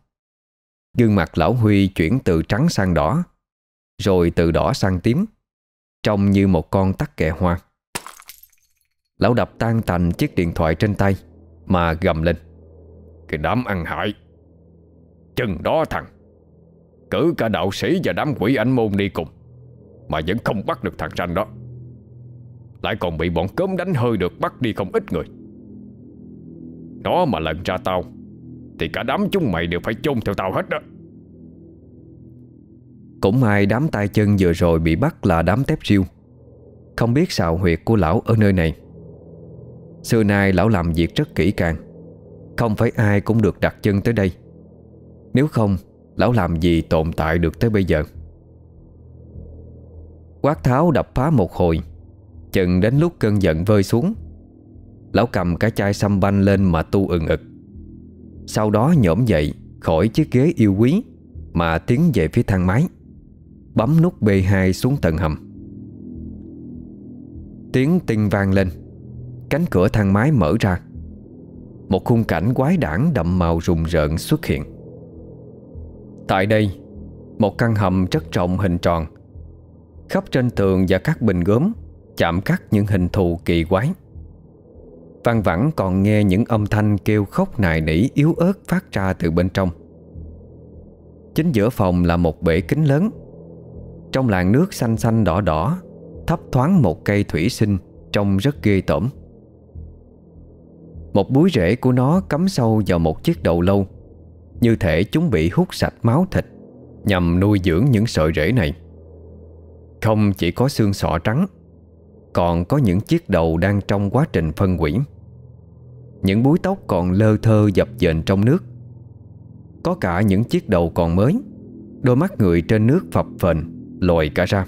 Gương mặt lão Huy chuyển từ trắng sang đỏ, Rồi từ đỏ sang tím, Trông như một con tắc kè hoa. Lão đập tan tành chiếc điện thoại trên tay Mà gầm lên. Cái đám ăn hại! Chừng đó thằng! Cử cả đạo sĩ và đám quỷ ảnh môn đi cùng, Mà vẫn không bắt được thằng ranh đó. Lại còn bị bọn cớm đánh hơi được bắt đi không ít người. Nó mà lần ra tao, Thì cả đám chúng mày đều phải chôn theo tao hết đó. Cũng may đám tay chân vừa rồi bị bắt là đám tép riêu. Không biết xào huyệt của lão ở nơi này. Xưa nay lão làm việc rất kỹ càng, Không phải ai cũng được đặt chân tới đây. Nếu không Lão làm gì tồn tại được tới bây giờ? Quát tháo đập phá một hồi. Chừng đến lúc cơn giận vơi xuống, Lão cầm cái chai xăm banh lên mà tu ừng ực. Sau đó nhổm dậy Khỏi chiếc ghế yêu quý Mà tiến về phía thang máy, Bấm nút B2 xuống tầng hầm. Tiếng tinh vang lên, Cánh cửa thang máy mở ra. Một khung cảnh quái đản đậm màu rùng rợn xuất hiện. Tại đây, Một căn hầm rất rộng hình tròn. Khắp trên tường và các bình gốm Chạm cắt những hình thù kỳ quái. Văn vẳng còn nghe những âm thanh kêu khóc nài nỉ yếu ớt phát ra từ bên trong. Chính giữa phòng là một bể kính lớn. Trong làn nước xanh xanh đỏ đỏ, Thấp thoáng một cây thủy sinh Trông rất ghê tởm. Một búi rễ của nó cắm sâu vào một chiếc đầu lâu. Như thể chúng bị hút sạch máu thịt, Nhằm nuôi dưỡng những sợi rễ này. Không chỉ có xương sọ trắng, Còn có những chiếc đầu đang trong quá trình phân hủy. Những búi tóc còn lơ thơ dập dềnh trong nước. Có cả những chiếc đầu còn mới, Đôi mắt người trên nước phập phền lồi cả ra.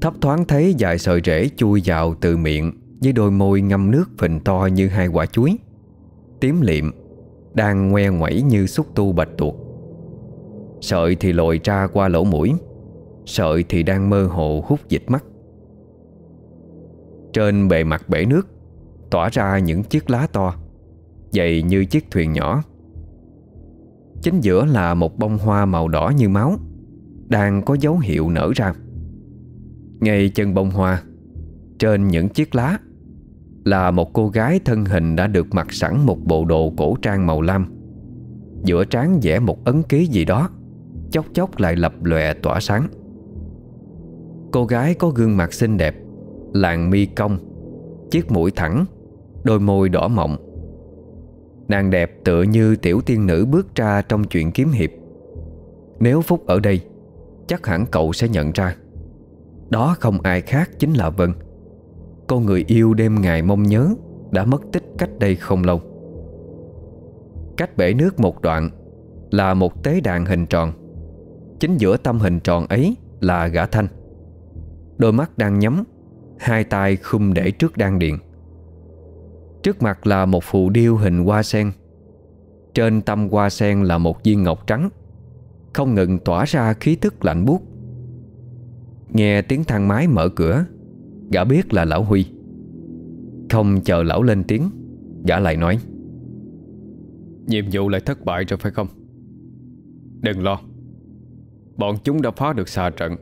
Thấp thoáng thấy vài sợi rễ chui vào từ miệng với đôi môi ngâm nước phình to như hai quả chuối. Tím liệm đang ngoe ngoẩy như xúc tu bạch tuộc. Sợi thì lội ra qua lỗ mũi, Sợi thì đang mơ hồ hút dịch mắt. Trên bề mặt bể nước, Tỏa ra những chiếc lá to, Dày như chiếc thuyền nhỏ. Chính giữa là một bông hoa màu đỏ như máu, Đang có dấu hiệu nở ra. Ngay chân bông hoa, Trên những chiếc lá là một cô gái thân hình đã được mặc sẵn một bộ đồ cổ trang màu lam. Giữa trán vẽ một ấn ký gì đó, Chốc chốc lại lập lòe tỏa sáng. Cô gái có gương mặt xinh đẹp Làn mi cong, Chiếc mũi thẳng, Đôi môi đỏ mọng. Nàng đẹp tựa như tiểu tiên nữ bước ra trong chuyện kiếm hiệp. Nếu Phúc ở đây, Chắc hẳn cậu sẽ nhận ra. Đó không ai khác chính là Vân. Cô người yêu đêm ngày mong nhớ Đã mất tích cách đây không lâu. Cách bể nước một đoạn Là một tế đàn hình tròn. Chính giữa tâm hình tròn ấy Là gã thanh. Đôi mắt đang nhắm, Hai tay khum để trước đan điện Trước mặt là một phù điêu hình hoa sen. Trên tâm hoa sen là một viên ngọc trắng. Không ngừng tỏa ra khí tức lạnh buốt. Nghe tiếng thang máy mở cửa Gã biết là lão Huy. Không chờ lão lên tiếng, Gã lại nói, Nhiệm vụ lại thất bại rồi phải không? Đừng lo, Bọn chúng đã phá được xà trận,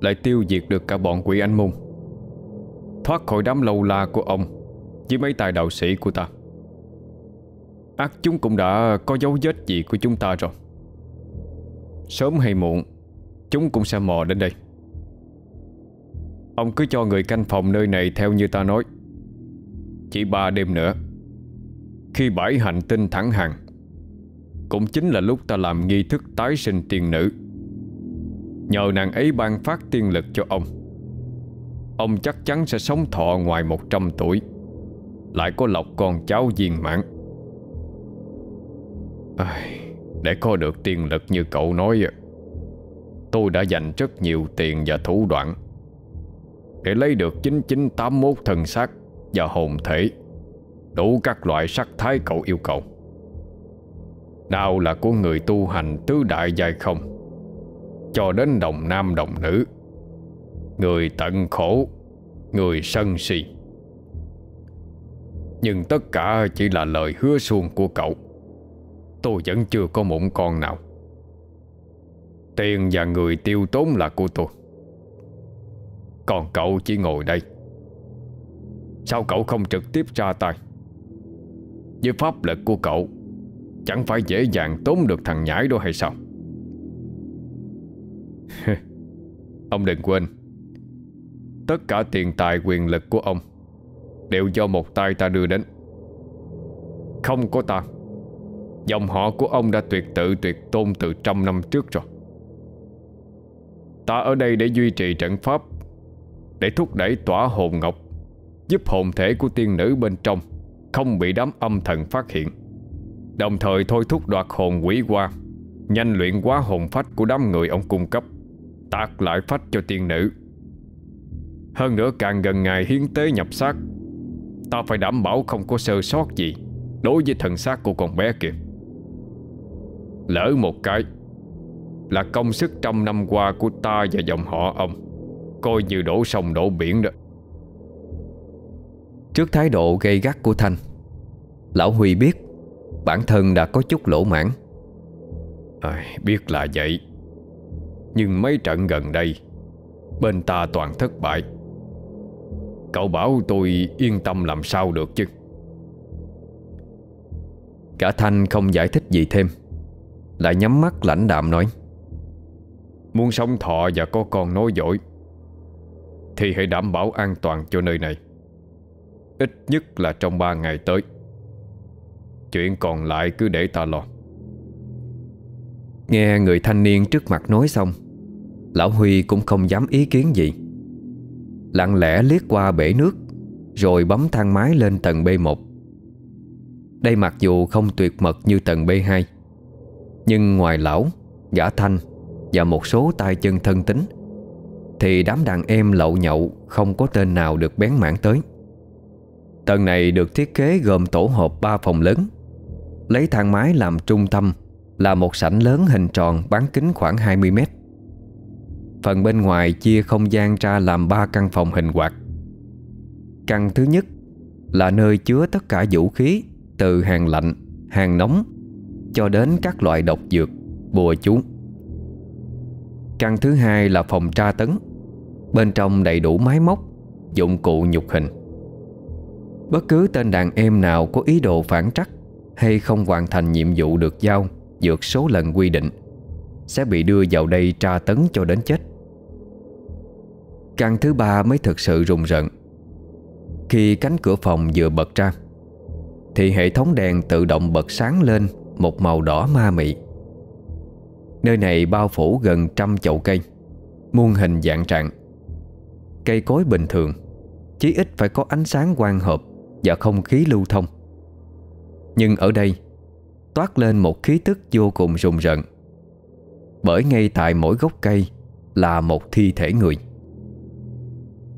Lại tiêu diệt được cả bọn quỷ anh môn. Thoát khỏi đám lâu la của ông Với mấy tài đạo sĩ của ta. Ác chúng cũng đã có dấu vết gì của chúng ta rồi. Sớm hay muộn, Chúng cũng sẽ mò đến đây. Ông cứ cho người canh phòng nơi này theo như ta nói. Chỉ ba đêm nữa Khi bảy hành tinh thẳng hàng Cũng chính là lúc ta làm nghi thức tái sinh tiên nữ. Nhờ nàng ấy ban phát tiên lực cho ông Ông chắc chắn sẽ sống thọ ngoài 100 tuổi Lại có lộc con cháu viên mãn. À, Để có được tiên lực như cậu nói Tôi đã dành rất nhiều tiền và thủ đoạn. Để lấy được 9981 thần xác Và hồn thể, Đủ các loại sắc thái cậu yêu cầu. Nào là của người tu hành tứ đại dài không? Cho đến đồng nam đồng nữ, Người tận khổ, Người sân si. Nhưng tất cả chỉ là lời hứa suông của cậu. Tôi vẫn chưa có mụn con nào. Tiền và người tiêu tốn là của tôi. Còn cậu chỉ ngồi đây. Sao cậu không trực tiếp ra tay? Với pháp lực của cậu, Chẳng phải dễ dàng tốn được thằng nhãi đó hay sao? Ông đừng quên, Tất cả tiền tài quyền lực của ông Đều do một tay ta đưa đến. Không có ta, Dòng họ của ông đã tuyệt tự tuyệt tôn từ trăm năm trước rồi. Ta ở đây để duy trì trận pháp để thúc đẩy tỏa hồn ngọc, Giúp hồn thể của tiên nữ bên trong Không bị đám âm thần phát hiện. Đồng thời thôi thúc đoạt hồn quỷ qua Nhanh luyện quá hồn phách của đám người ông cung cấp Tạc lại phách cho tiên nữ. Hơn nữa càng gần ngày hiến tế nhập xác, Ta phải đảm bảo không có sơ sót gì Đối với thần xác của con bé kia. Lỡ một cái, Là công sức trăm năm qua của ta và dòng họ ông. Coi như đổ sông đổ biển đó. Trước thái độ gây gắt của Thanh Lão Huy biết Bản thân đã có chút lỗ mãn. À, Biết là vậy. Nhưng mấy trận gần đây Bên ta toàn thất bại. Cậu bảo tôi yên tâm làm sao được chứ? Cả Thanh không giải thích gì thêm Lại nhắm mắt lãnh đạm nói. Muốn sống thọ và có con nói dỗi thì hãy đảm bảo an toàn cho nơi này. Ít nhất là trong ba ngày tới. Chuyện còn lại cứ để ta lo. Nghe người thanh niên trước mặt nói xong Lão Huy cũng không dám ý kiến gì. Lặng lẽ liếc qua bể nước Rồi bấm thang máy lên tầng B1 Đây mặc dù không tuyệt mật như tầng B2 Nhưng ngoài lão, gã thanh Và một số tay chân thân tính thì đám đàn em lậu nhậu Không có tên nào được bén mảng tới. Tầng này được thiết kế gồm tổ hợp 3 phòng lớn. Lấy thang máy làm trung tâm Là một sảnh lớn hình tròn bán kính khoảng 20 mét. Phần bên ngoài chia không gian ra làm ba căn phòng hình quạt. Căn thứ nhất là nơi chứa tất cả vũ khí Từ hàng lạnh, hàng nóng Cho đến các loại độc dược, bùa chú. Căn thứ hai là phòng tra tấn. Bên trong đầy đủ máy móc, Dụng cụ nhục hình. Bất cứ tên đàn em nào có ý đồ phản trắc Hay không hoàn thành nhiệm vụ được giao, vượt số lần quy định, Sẽ bị đưa vào đây tra tấn cho đến chết. Căn thứ ba mới thực sự rùng rợn. Khi cánh cửa phòng vừa bật ra, Thì hệ thống đèn tự động bật sáng lên Một màu đỏ ma mị. Nơi này bao phủ gần trăm chậu cây, Muôn hình dạng trạng. Cây cối bình thường, Chí ít phải có ánh sáng quang hợp Và không khí lưu thông. Nhưng ở đây, Toát lên một khí tức vô cùng rùng rợn, Bởi ngay tại mỗi gốc cây Là một thi thể người.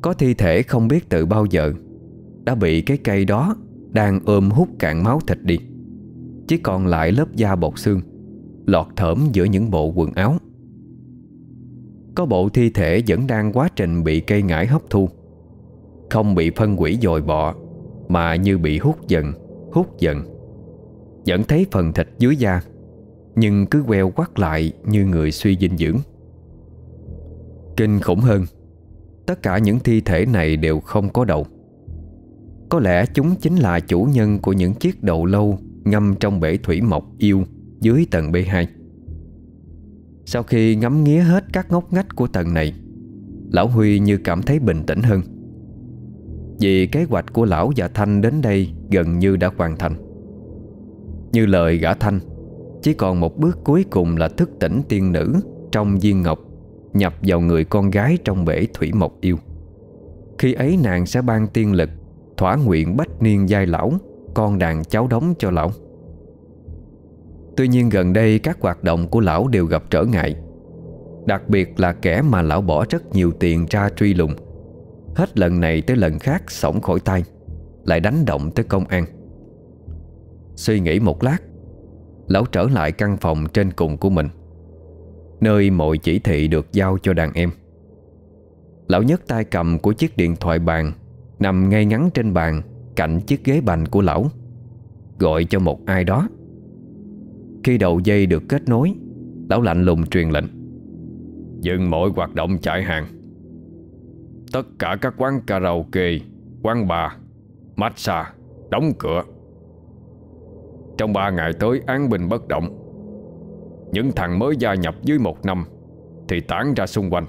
Có thi thể không biết từ bao giờ Đã bị cái cây đó Đang ôm hút cạn máu thịt đi, Chỉ còn lại lớp da bột xương, Lọt thởm giữa những bộ quần áo. Có bộ thi thể vẫn đang quá trình bị cây ngải hấp thu. Không bị phân quỷ dồi bọ, Mà như bị hút dần Hút dần. Vẫn thấy phần thịt dưới da, Nhưng cứ queo quắt lại như người suy dinh dưỡng. Kinh khủng hơn, Tất cả những thi thể này đều không có đầu. Có lẽ chúng chính là chủ nhân của những chiếc đầu lâu Ngâm trong bể thủy mộc yêu dưới tầng B2 sau khi ngắm nghía hết các ngóc ngách của tầng này, Lão Huy như cảm thấy bình tĩnh hơn. Vì kế hoạch của lão và Thanh đến đây gần như đã hoàn thành. Như lời gã Thanh, Chỉ còn một bước cuối cùng là thức tỉnh tiên nữ Trong viên ngọc Nhập vào người con gái trong bể thủy mộc yêu. Khi ấy nàng sẽ ban tiên lực, Thỏa nguyện bách niên giai lão, Con đàn cháu đóng cho lão. Tuy nhiên gần đây các hoạt động của lão đều gặp trở ngại. Đặc biệt là kẻ mà lão bỏ rất nhiều tiền ra truy lùng. Hết lần này tới lần khác sổng khỏi tay, Lại đánh động tới công an. Suy nghĩ một lát, Lão trở lại căn phòng trên cùng của mình, Nơi mọi chỉ thị được giao cho đàn em. Lão nhấc tay cầm của chiếc điện thoại bàn, Nằm ngay ngắn trên bàn Cạnh chiếc ghế bành của lão, Gọi cho một ai đó khi đầu dây được kết nối, Lão lạnh lùng truyền lệnh. Dừng mọi hoạt động chạy hàng. Tất cả các quán karaoke, Quán bar, Massage, Đóng cửa. Trong ba ngày tới, án bình bất động. Những thằng mới gia nhập dưới một năm Thì tán ra xung quanh,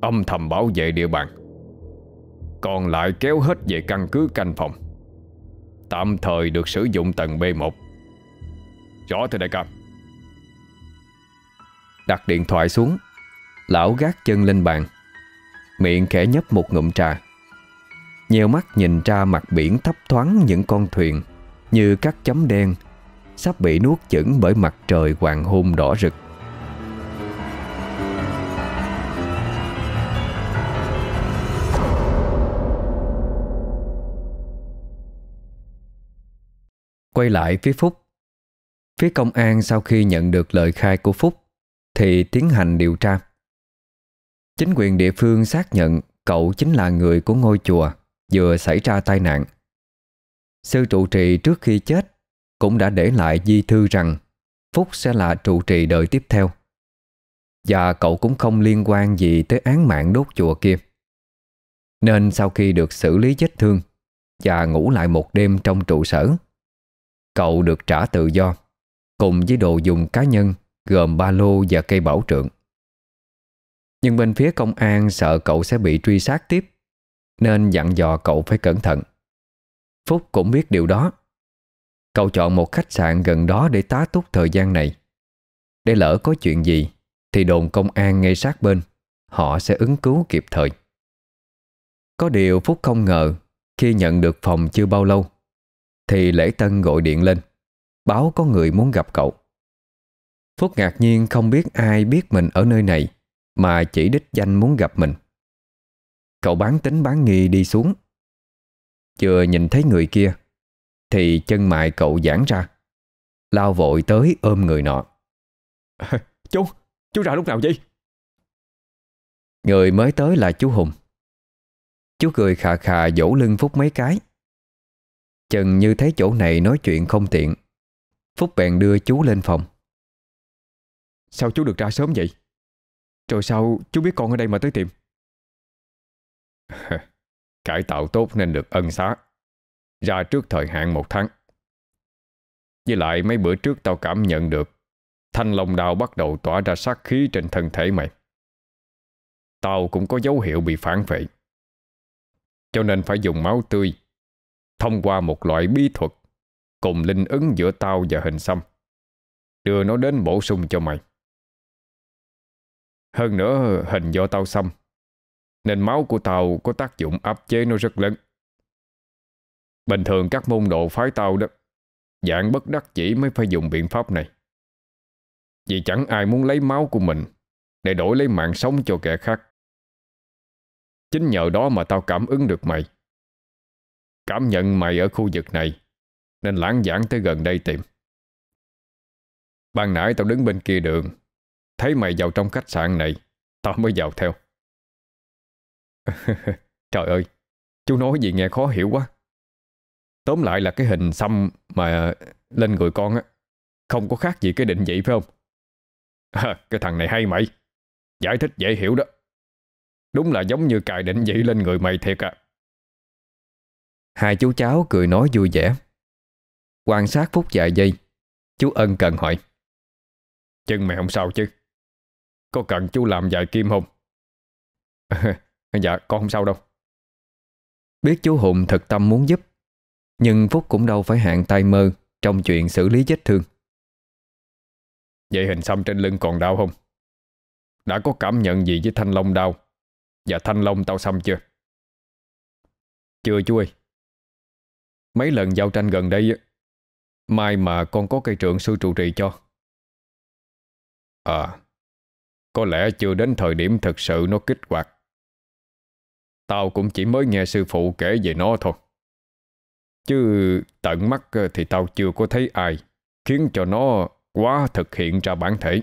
Âm thầm bảo vệ địa bàn. Còn lại kéo hết về căn cứ canh phòng. Tạm thời được sử dụng tầng B1 Rõ thưa đại ca Đặt điện thoại xuống, Lão gác chân lên bàn, Miệng khẽ nhấp một ngụm trà. Nheo mắt nhìn ra mặt biển thấp thoáng những con thuyền Như các chấm đen, Sắp bị nuốt chửng bởi mặt trời hoàng hôn đỏ rực. Quay lại phía Phúc Phía công an sau khi nhận được lời khai của Phúc, Thì tiến hành điều tra. Chính quyền địa phương xác nhận Cậu chính là người của ngôi chùa Vừa xảy ra tai nạn. Sư trụ trì trước khi chết Cũng đã để lại di thư rằng Phúc sẽ là trụ trì đời tiếp theo. Và cậu cũng không liên quan gì Tới án mạng đốt chùa kia. Nên sau khi được xử lý vết thương Và ngủ lại một đêm trong trụ sở, Cậu được trả tự do. Cùng với đồ dùng cá nhân Gồm ba lô và cây bảo trượng. Nhưng bên phía công an Sợ cậu sẽ bị truy sát tiếp, Nên dặn dò cậu phải cẩn thận. Phúc cũng biết điều đó. Cậu chọn một khách sạn gần đó Để tá túc thời gian này. Để lỡ có chuyện gì, Thì đồn công an ngay sát bên. Họ sẽ ứng cứu kịp thời. Có điều Phúc không ngờ, Khi nhận được phòng chưa bao lâu, Thì Lễ Tân gọi điện lên. Báo có người muốn gặp cậu. Phúc ngạc nhiên không biết ai biết mình ở nơi này Mà chỉ đích danh muốn gặp mình. Cậu bán tính bán nghi đi xuống. Chưa nhìn thấy người kia Thì chân mại cậu giãn ra Lao vội tới ôm người nọ. Chú, chú ra lúc nào vậy? Người mới tới là chú Hùng. Chú cười khà khà dỗ lưng Phúc mấy cái. Chừng như thấy chỗ này nói chuyện không tiện Phúc bèn đưa chú lên phòng. Sao chú được ra sớm vậy? Rồi sao chú biết con ở đây mà tới tìm? Cải tạo tốt nên được ân xá. Ra trước thời hạn một tháng. Với lại mấy bữa trước tao cảm nhận được, Thanh long đao bắt đầu tỏa ra sát khí trên thân thể mày. Tao cũng có dấu hiệu bị phản vệ. Cho nên phải dùng máu tươi, Thông qua một loại bí thuật Cùng linh ứng giữa tao và hình xăm. Đưa nó đến bổ sung cho mày. Hơn nữa, hình do tao xăm, Nên máu của tao có tác dụng áp chế nó rất lớn. Bình thường các môn đồ phái tao đó, Dạng bất đắc chỉ mới phải dùng biện pháp này. Vì chẳng ai muốn lấy máu của mình Để đổi lấy mạng sống cho kẻ khác. Chính nhờ đó mà tao cảm ứng được mày. Cảm nhận mày ở khu vực này nên lãng giảng tới gần đây tìm. Ban nãy tao đứng bên kia đường Thấy mày vào trong khách sạn này Tao mới vào theo. Trời ơi Chú nói gì nghe khó hiểu quá. Tóm lại là cái hình xăm Mà lên người con á Không có khác gì cái định vị phải không? À, Cái thằng này hay mày. Giải thích dễ hiểu đó. Đúng là giống như cài định vị lên người mày thiệt à. Hai chú cháu cười nói vui vẻ. Quan sát phút vài giây. Chú ân cần hỏi. Chân mày không sao chứ? Có cần chú làm vài kim không? Dạ con không sao đâu. Biết chú Hùng thật tâm muốn giúp, Nhưng Phúc cũng đâu phải hạn tay mơ Trong chuyện xử lý vết thương. Vậy hình xăm trên lưng còn đau không? Đã có cảm nhận gì với thanh long đau? Và thanh long tao xăm chưa? Chưa chú ơi. Mấy lần giao tranh gần đây Mai mà con có cây trượng sư trụ trì cho. À Có lẽ chưa đến thời điểm thực sự nó kích hoạt. Tao cũng chỉ mới nghe sư phụ kể về nó thôi. Chứ tận mắt ờ, thì tao chưa có thấy ai Khiến cho nó quá thực hiện ra bản thể.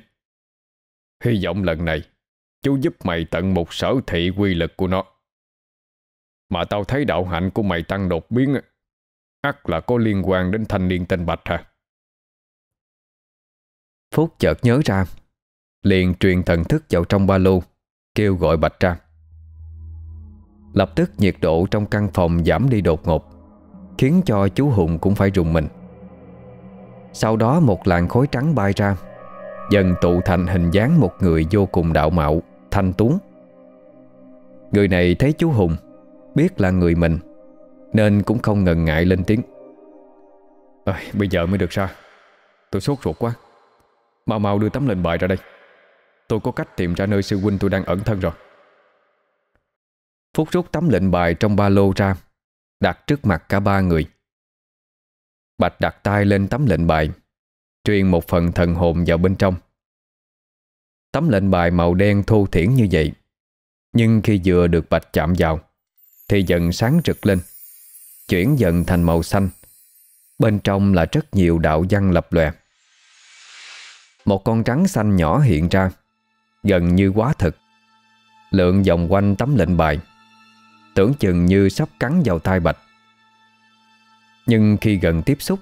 Hy vọng lần này, Chú giúp mày tận một sở thị quy lực của nó. Mà tao thấy đạo hạnh của mày tăng đột biến ắt là có liên quan đến thanh niên tên Bạch hả? Phúc chợt nhớ ra, Liền truyền thần thức vào trong ba lô, Kêu gọi Bạch ra. Lập tức nhiệt độ trong căn phòng giảm đi đột ngột, Khiến cho chú Hùng cũng phải rùng mình. Sau đó một làn khối trắng bay ra, Dần tụ thành hình dáng một người vô cùng đạo mạo, Thanh tuấn Người này thấy chú Hùng, Biết là người mình nên cũng không ngần ngại lên tiếng. À, Bây giờ mới được ra Tôi sốt ruột quá. Mau mau đưa tấm lệnh bài ra đây. Tôi có cách tìm ra nơi sư huynh tôi đang ẩn thân rồi. Phúc rút tấm lệnh bài trong ba lô ra Đặt trước mặt cả ba người. Bạch đặt tay lên tấm lệnh bài Truyền một phần thần hồn vào bên trong. Tấm lệnh bài màu đen thô thiển như vậy Nhưng khi vừa được Bạch chạm vào Thì dần sáng rực lên. Chuyển dần thành màu xanh. Bên trong là rất nhiều đạo văn lập lòe. Một con trắng xanh nhỏ hiện ra, Gần như quá thực. Lượng vòng quanh tấm lệnh bài, Tưởng chừng như sắp cắn vào tai Bạch. Nhưng khi gần tiếp xúc,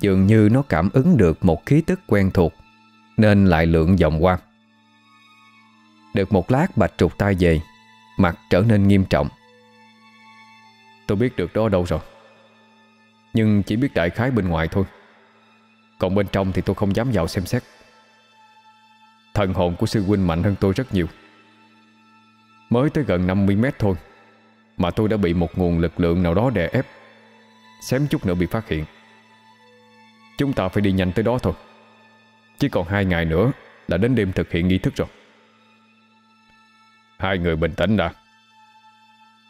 Dường như nó cảm ứng được một khí tức quen thuộc, Nên lại lượng vòng qua. Được một lát Bạch trục tay về, Mặt trở nên nghiêm trọng. Tôi biết được đó đâu rồi. Nhưng chỉ biết đại khái bên ngoài thôi. Còn bên trong thì tôi không dám vào xem xét. Thần hồn của sư huynh mạnh hơn tôi rất nhiều. Mới tới gần 50 mét thôi, Mà tôi đã bị một nguồn lực lượng nào đó đè ép, Xém chút nữa bị phát hiện. Chúng ta phải đi nhanh tới đó thôi. Chỉ còn hai ngày nữa Là đến đêm thực hiện nghi thức rồi. Hai người bình tĩnh đã.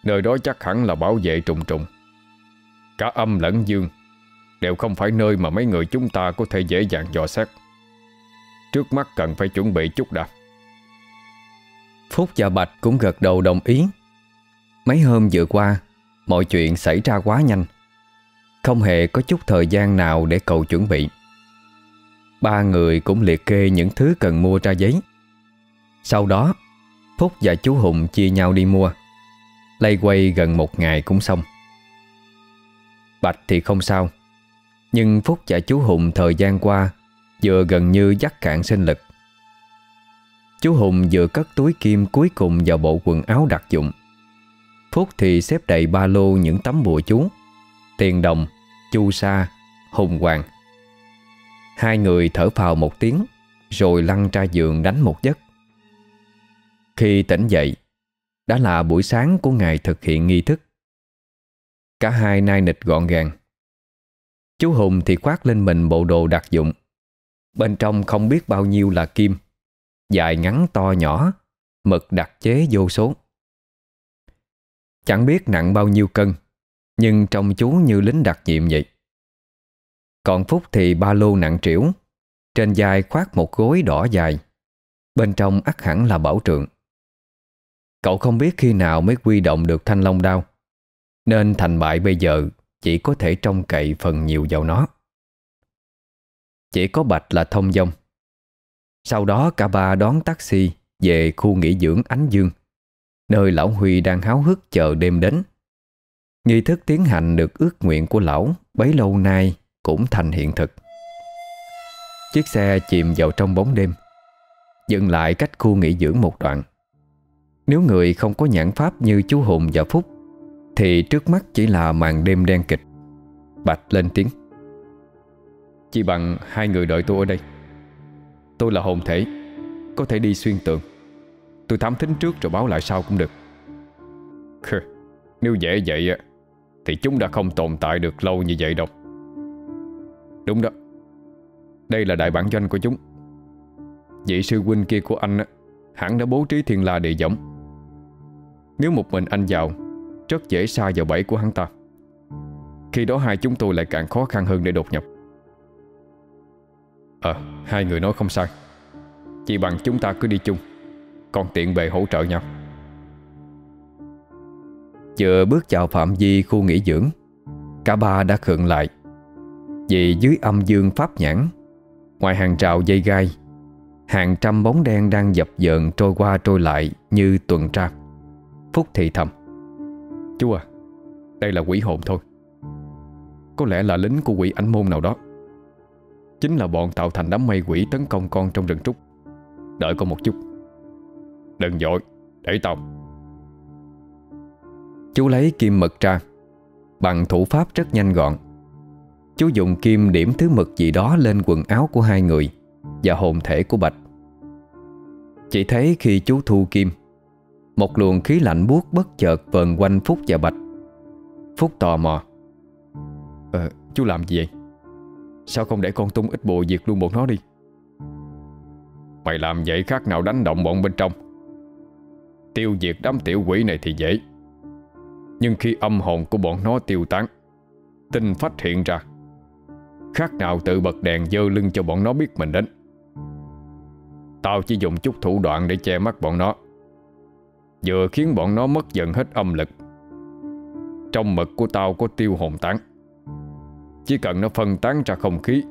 Nơi đó chắc hẳn là bảo vệ trùng trùng. Cả âm lẫn dương Đều không phải nơi mà mấy người chúng ta Có thể dễ dàng dò xét. Trước mắt cần phải chuẩn bị chút đã. Phúc và Bạch cũng gật đầu đồng ý. Mấy hôm vừa qua, Mọi chuyện xảy ra quá nhanh. Không hề có chút thời gian nào để cậu chuẩn bị. Ba người cũng liệt kê những thứ cần mua ra giấy. Sau đó, Phúc và chú Hùng chia nhau đi mua. Lây quay gần một ngày cũng xong. Bạch thì không sao Nhưng Phúc và chú Hùng thời gian qua Vừa gần như dắt cạn sinh lực. Chú Hùng vừa cất túi kim cuối cùng vào bộ quần áo đặc dụng. Phúc thì xếp đầy ba lô những tấm bùa chú Tiền Đồng, Chu Sa, Hùng Hoàng. Hai người thở phào một tiếng Rồi lăn ra giường đánh một giấc. Khi tỉnh dậy đã là buổi sáng của ngày thực hiện nghi thức. Cả hai nai nịch gọn gàng. Chú Hùng thì khoác lên mình bộ đồ đặc dụng. Bên trong không biết bao nhiêu là kim, Dài ngắn to nhỏ, Mực đặc chế vô số. Chẳng biết nặng bao nhiêu cân, Nhưng trông chú như lính đặc nhiệm vậy. Còn Phúc thì ba lô nặng trĩu, Trên vai khoác một gối đỏ dài, Bên trong ắt hẳn là bảo trượng. Cậu không biết khi nào mới quy động được thanh long đao. Nên thành bại bây giờ Chỉ có thể trông cậy phần nhiều vào nó. Chỉ có Bạch là thông dông Sau đó cả ba đón taxi Về khu nghỉ dưỡng Ánh Dương, Nơi lão Huy đang háo hức chờ đêm đến. Nghi thức tiến hành được ước nguyện của lão Bấy lâu nay cũng thành hiện thực. Chiếc xe chìm vào trong bóng đêm, Dừng lại cách khu nghỉ dưỡng một đoạn. Nếu người không có nhãn pháp như chú Hùng và Phúc, Thì trước mắt chỉ là màn đêm đen kịch. Bạch lên tiếng. Chỉ bằng hai người đợi tôi ở đây. Tôi là hồn thể, Có thể đi xuyên tượng Tôi thám thính trước rồi báo lại sau cũng được. Nếu dễ vậy Thì chúng đã không tồn tại được lâu như vậy đâu. Đúng đó. Đây là đại bản doanh của chúng. Vị sư huynh kia của anh Hẳn đã bố trí thiên la địa giống nếu một mình anh vào Rất dễ xa vào bẫy của hắn ta. Khi đó hai chúng tôi lại càng khó khăn hơn để đột nhập. Ờ, hai người nói không sai. Chỉ bằng chúng ta cứ đi chung còn tiện bề hỗ trợ nhau. Vừa bước vào phạm vi khu nghỉ dưỡng Cả ba đã khựng lại. Vì dưới âm dương pháp nhãn Ngoài hàng rào dây gai Hàng trăm bóng đen đang dập dờn trôi qua trôi lại như tuần tra. Phúc thì thầm. Chú à Đây là quỷ hồn thôi. Có lẽ là lính của quỷ ảnh môn nào đó. Chính là bọn tạo thành đám mây quỷ tấn công con trong rừng trúc. Đợi con một chút. Đừng dội, Để tao. Chú lấy kim mực ra, Bằng thủ pháp rất nhanh gọn. Chú dùng kim điểm thứ mực gì đó lên quần áo của hai người Và hồn thể của Bạch. Chỉ thấy khi chú thu kim một luồng khí lạnh buốt bất chợt vờn quanh Phúc và Bạch. Phúc tò mò. Ờ, chú làm gì vậy? Sao không để con tung ít bộ diệt luôn bọn nó đi? Mày làm vậy khác nào đánh động bọn bên trong. Tiêu diệt đám tiểu quỷ này thì dễ. Nhưng khi âm hồn của bọn nó tiêu tán Tinh phát hiện ra. Khác nào tự bật đèn dơ lưng cho bọn nó biết mình đến. Tao chỉ dùng chút thủ đoạn để che mắt bọn nó. Vừa khiến bọn nó mất dần hết âm lực. Trong mực của tao có tiêu hồn tán. Chỉ cần nó phân tán ra không khí,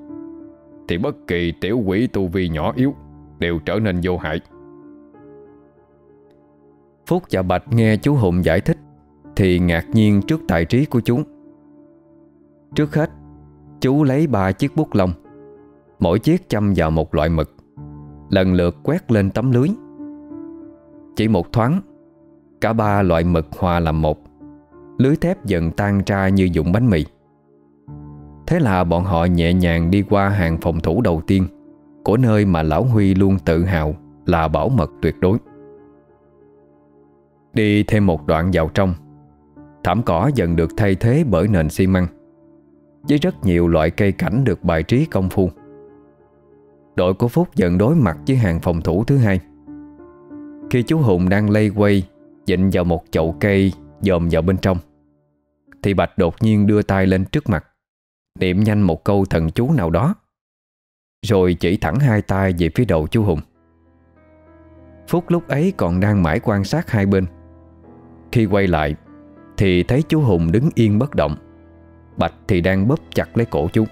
Thì bất kỳ tiểu quỷ tu vi nhỏ yếu Đều trở nên vô hại. Phúc và Bạch nghe chú Hùng giải thích, Thì ngạc nhiên trước tài trí của chúng. Trước hết, Chú lấy ba chiếc bút lông, Mỗi chiếc châm vào một loại mực, Lần lượt quét lên tấm lưới. Chỉ một thoáng Cả ba loại mực hòa làm một. Lưới thép dần tan ra như dụng bánh mì. Thế là bọn họ nhẹ nhàng đi qua hàng phòng thủ đầu tiên. Của nơi mà Lão Huy luôn tự hào Là bảo mật tuyệt đối. Đi thêm một đoạn vào trong. Thảm cỏ dần được thay thế bởi nền xi măng. Với rất nhiều loại cây cảnh được bài trí công phu. Đội của Phúc dần đối mặt với hàng phòng thủ thứ hai. Khi chú Hùng đang lây quay Dịnh vào một chậu cây dòm vào bên trong. Thì Bạch đột nhiên đưa tay lên trước mặt, Niệm nhanh một câu thần chú nào đó, Rồi chỉ thẳng hai tay về phía đầu chú Hùng. Phúc lúc ấy còn đang mãi quan sát hai bên. Khi quay lại, Thì thấy chú Hùng đứng yên bất động. Bạch thì đang bóp chặt lấy cổ chú.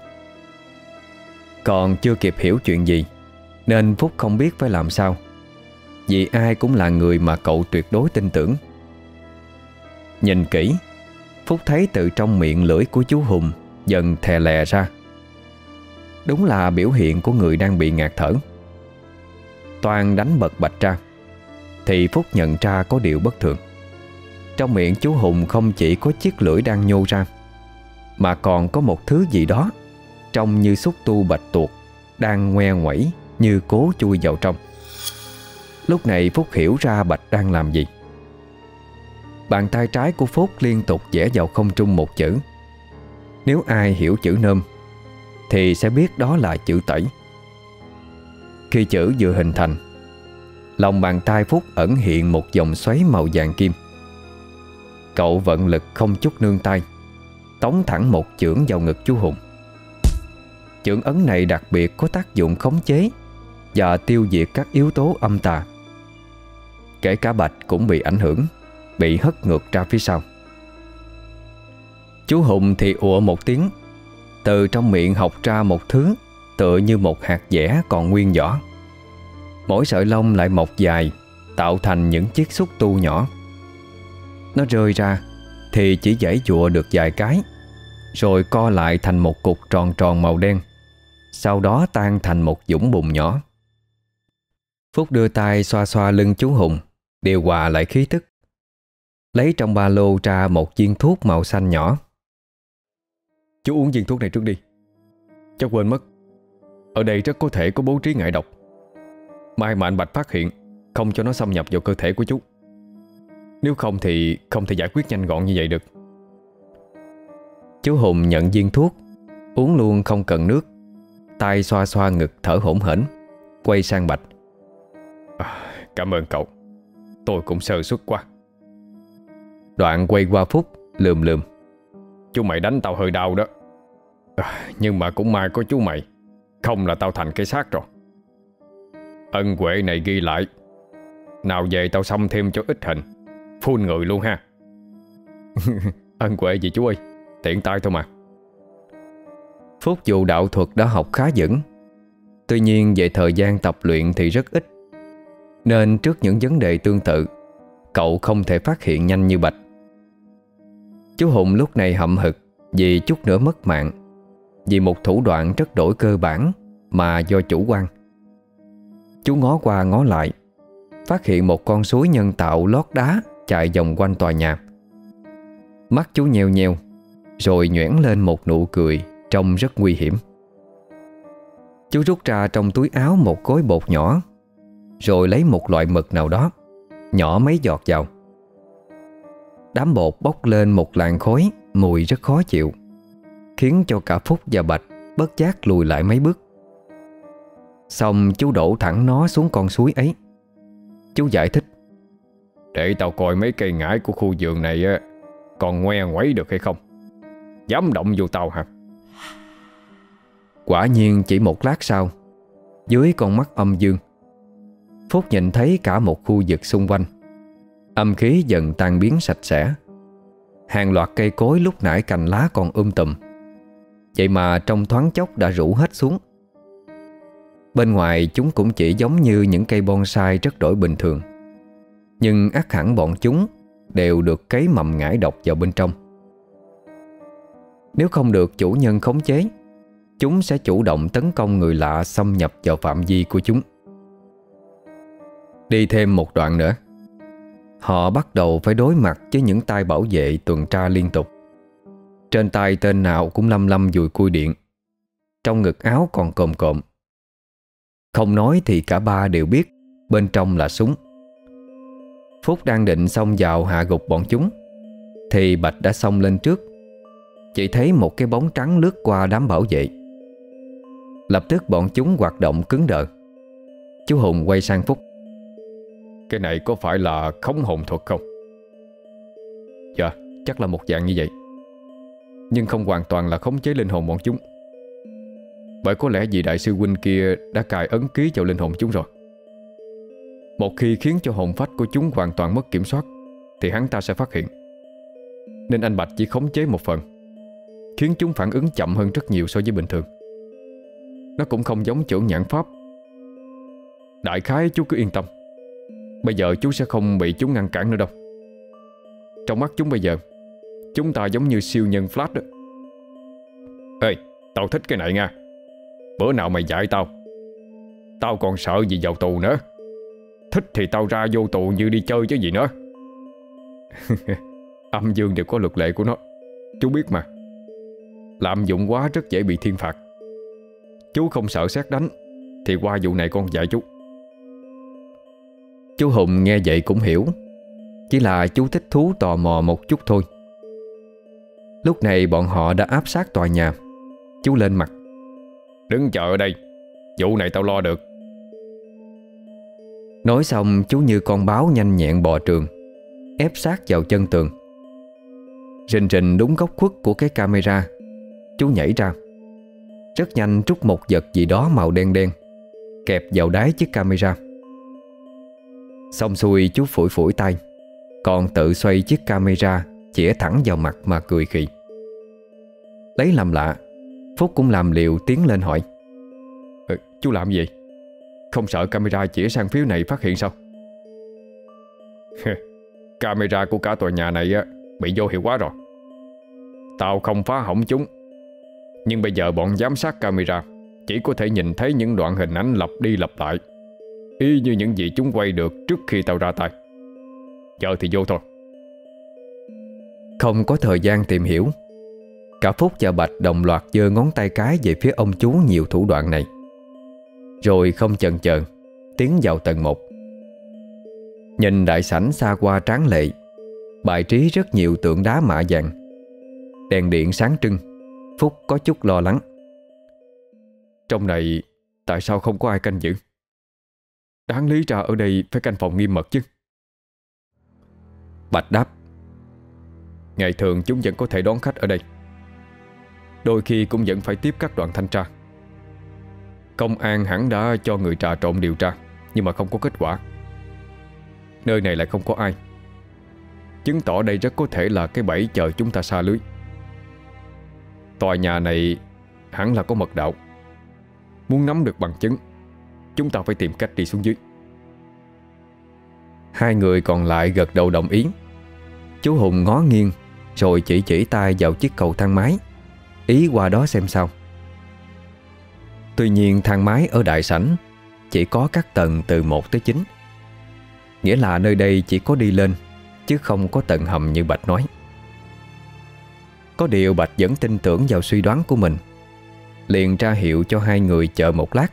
Còn chưa kịp hiểu chuyện gì, Nên Phúc không biết phải làm sao. Vì ai cũng là người mà cậu tuyệt đối tin tưởng. Nhìn kỹ, Phúc thấy từ trong miệng lưỡi của chú Hùng Dần thè lè ra. Đúng là biểu hiện của người đang bị ngạt thở. Toàn đánh bật bạch ra, Thì Phúc nhận ra có điều bất thường. Trong miệng chú Hùng không chỉ có chiếc lưỡi đang nhô ra, Mà còn có một thứ gì đó Trông như xúc tu bạch tuộc Đang ngoe ngoẩy như cố chui vào trong. Lúc này Phúc hiểu ra Bạch đang làm gì. Bàn tay trái của Phúc liên tục vẽ vào không trung một chữ. Nếu ai hiểu chữ nôm, Thì sẽ biết đó là chữ tẩy. Khi chữ vừa hình thành, Lòng bàn tay Phúc ẩn hiện một dòng xoáy màu vàng kim. Cậu vận lực không chút nương tay, Tống thẳng một chưởng vào ngực chú Hùng. Chưởng ấn này đặc biệt có tác dụng khống chế Và tiêu diệt các yếu tố âm tà. Kể cả Bạch cũng bị ảnh hưởng, Bị hất ngược ra phía sau. Chú Hùng thì ủa một tiếng, Từ trong miệng học ra một thứ Tựa như một hạt dẻ còn nguyên vỏ. Mỗi sợi lông lại mọc dài, Tạo thành những chiếc xúc tu nhỏ. Nó rơi ra Thì chỉ dãy dụa được vài cái, Rồi co lại thành một cục tròn tròn màu đen, Sau đó tan thành một dũng bùn nhỏ. Phúc đưa tay xoa xoa lưng chú Hùng. Điều hòa lại khí tức. Lấy trong ba lô ra một viên thuốc màu xanh nhỏ. Chú uống viên thuốc này trước đi. Cháu quên mất. Ở đây rất có thể có bố trí ngại độc. Mai mà anh Bạch phát hiện Không cho nó xâm nhập vào cơ thể của chú. Nếu không thì không thể giải quyết nhanh gọn như vậy được. Chú Hùng nhận viên thuốc Uống luôn không cần nước. Tay xoa xoa ngực thở hổn hển Quay sang Bạch. À, Cảm ơn cậu. Tôi cũng sơ suất quá. Đoạn quay qua Phúc lườm lườm. Chú mày đánh tao hơi đau đó. À, Nhưng mà cũng may có chú mày. Không là tao thành cái xác rồi. Ân quệ này ghi lại. Nào về tao xăm thêm cho ít hình. Phun người luôn ha. Ân quệ gì chú ơi Tiện tay thôi mà. Phúc dù đạo thuật đã học khá vững. Tuy nhiên về thời gian tập luyện thì rất ít. Nên trước những vấn đề tương tự, Cậu không thể phát hiện nhanh như Bạch. Chú Hùng lúc này hậm hực Vì chút nữa mất mạng, Vì một thủ đoạn rất đổi cơ bản Mà do chủ quan. Chú ngó qua ngó lại, Phát hiện một con suối nhân tạo lót đá Chạy vòng quanh tòa nhà. Mắt chú nheo nheo, Rồi nhoẻn lên một nụ cười Trông rất nguy hiểm. Chú rút ra trong túi áo một gói bột nhỏ rồi lấy một loại mực nào đó Nhỏ mấy giọt vào. Đám bột bốc lên một làn khói Mùi rất khó chịu Khiến cho cả Phúc và Bạch Bất giác lùi lại mấy bước. Xong chú đổ thẳng nó xuống con suối ấy. Chú giải thích Để tao coi mấy cây ngải của khu vườn này á Còn ngoe ngoáy được hay không? Dám động vô tao hả? Quả nhiên chỉ một lát sau Dưới con mắt âm dương Phúc nhìn thấy cả một khu vực xung quanh. Âm khí dần tan biến sạch sẽ. Hàng loạt cây cối lúc nãy cành lá còn um tùm. Vậy mà trong thoáng chốc đã rủ hết xuống. Bên ngoài chúng cũng chỉ giống như những cây bonsai rất đổi bình thường. Nhưng ác hẳn bọn chúng đều được cấy mầm ngải độc vào bên trong. Nếu không được chủ nhân khống chế, Chúng sẽ chủ động tấn công người lạ xâm nhập vào phạm vi của chúng. Đi thêm một đoạn nữa. Họ bắt đầu phải đối mặt với những tay bảo vệ tuần tra liên tục. Trên tay tên nào cũng lâm lâm dùi cui điện. Trong ngực áo còn cồm cộm. Không nói thì cả ba đều biết, Bên trong là súng. Phúc đang định xông vào hạ gục bọn chúng, Thì Bạch đã xông lên trước. Chỉ thấy một cái bóng trắng lướt qua đám bảo vệ. Lập tức bọn chúng hoạt động cứng đờ. Chú Hùng quay sang Phúc cái này có phải là khống hồn thuật không? Dạ, chắc là một dạng như vậy. Nhưng không hoàn toàn là khống chế linh hồn bọn chúng. Bởi có lẽ vì đại sư huynh kia đã cài ấn ký vào linh hồn chúng rồi. Một khi khiến cho hồn phách của chúng hoàn toàn mất kiểm soát Thì hắn ta sẽ phát hiện. Nên anh Bạch chỉ khống chế một phần Khiến chúng phản ứng chậm hơn rất nhiều so với bình thường. Nó cũng không giống trưởng nhãn pháp. Đại khái chú cứ yên tâm. Bây giờ chú sẽ không bị chúng ngăn cản nữa đâu. Trong mắt chúng bây giờ, Chúng ta giống như siêu nhân Flash đó. Ê, Tao thích cái này nha. Bữa nào mày dạy tao. Tao còn sợ gì vào tù nữa. Thích thì tao ra vô tù như đi chơi chứ gì nữa. Âm dương đều có luật lệ của nó. Chú biết mà. Lạm dụng quá rất dễ bị thiên phạt. Chú không sợ xét đánh, Thì qua vụ này con dạy chú. Chú Hùng nghe vậy cũng hiểu. Chỉ là chú thích thú tò mò một chút thôi. Lúc này bọn họ đã áp sát tòa nhà. Chú lên mặt. Đứng chờ ở đây. Vụ này tao lo được. Nói xong chú như con báo nhanh nhẹn bò trường Ép sát vào chân tường. Rình rình đúng góc khuất của cái camera Chú nhảy ra. Rất nhanh trút một vật gì đó màu đen đen Kẹp vào đáy chiếc camera Xong xuôi chú phủi phủi tay. Còn tự xoay chiếc camera Chỉa thẳng vào mặt mà cười khì. Lấy làm lạ Phúc cũng làm liều tiến lên hỏi. Ừ, Chú làm gì? Không sợ camera chỉa sang phía này phát hiện sao? Camera của cả tòa nhà này á Bị vô hiệu quá rồi. Tao không phá hỏng chúng. Nhưng bây giờ bọn giám sát camera Chỉ có thể nhìn thấy những đoạn hình ảnh lặp đi lặp lại. Y như những gì chúng quay được trước khi tao ra tay. Giờ thì vô thôi. Không có thời gian tìm hiểu. Cả Phúc và Bạch đồng loạt giơ ngón tay cái về phía ông chú nhiều thủ đoạn này. Rồi không chần chờ Tiến vào tầng 1 Nhìn đại sảnh xa qua tráng lệ, Bài trí rất nhiều tượng đá mạ vàng. Đèn điện sáng trưng, Phúc có chút lo lắng. Trong này, Tại sao không có ai canh giữ? Đáng lý ra ở đây phải canh phòng nghiêm mật chứ. Bạch đáp, Ngày thường chúng vẫn có thể đón khách ở đây. Đôi khi cũng vẫn phải tiếp các đoạn thanh tra. Công an hẳn đã cho người trà trộn điều tra, Nhưng mà không có kết quả. Nơi này lại không có ai. Chứng tỏ đây rất có thể là cái bẫy chờ chúng ta xa lưới. Tòa nhà này hẳn là có mật đạo. Muốn nắm được bằng chứng Chúng ta phải tìm cách đi xuống dưới. Hai người còn lại gật đầu đồng ý. Chú Hùng ngó nghiêng, Rồi chỉ chỉ tay vào chiếc cầu thang máy. Ý qua đó xem sao. Tuy nhiên thang máy ở đại sảnh Chỉ có các tầng từ 1 tới 9 Nghĩa là nơi đây chỉ có đi lên, Chứ không có tầng hầm như Bạch nói. Có điều Bạch vẫn tin tưởng vào suy đoán của mình. Liền ra hiệu cho hai người chờ một lát.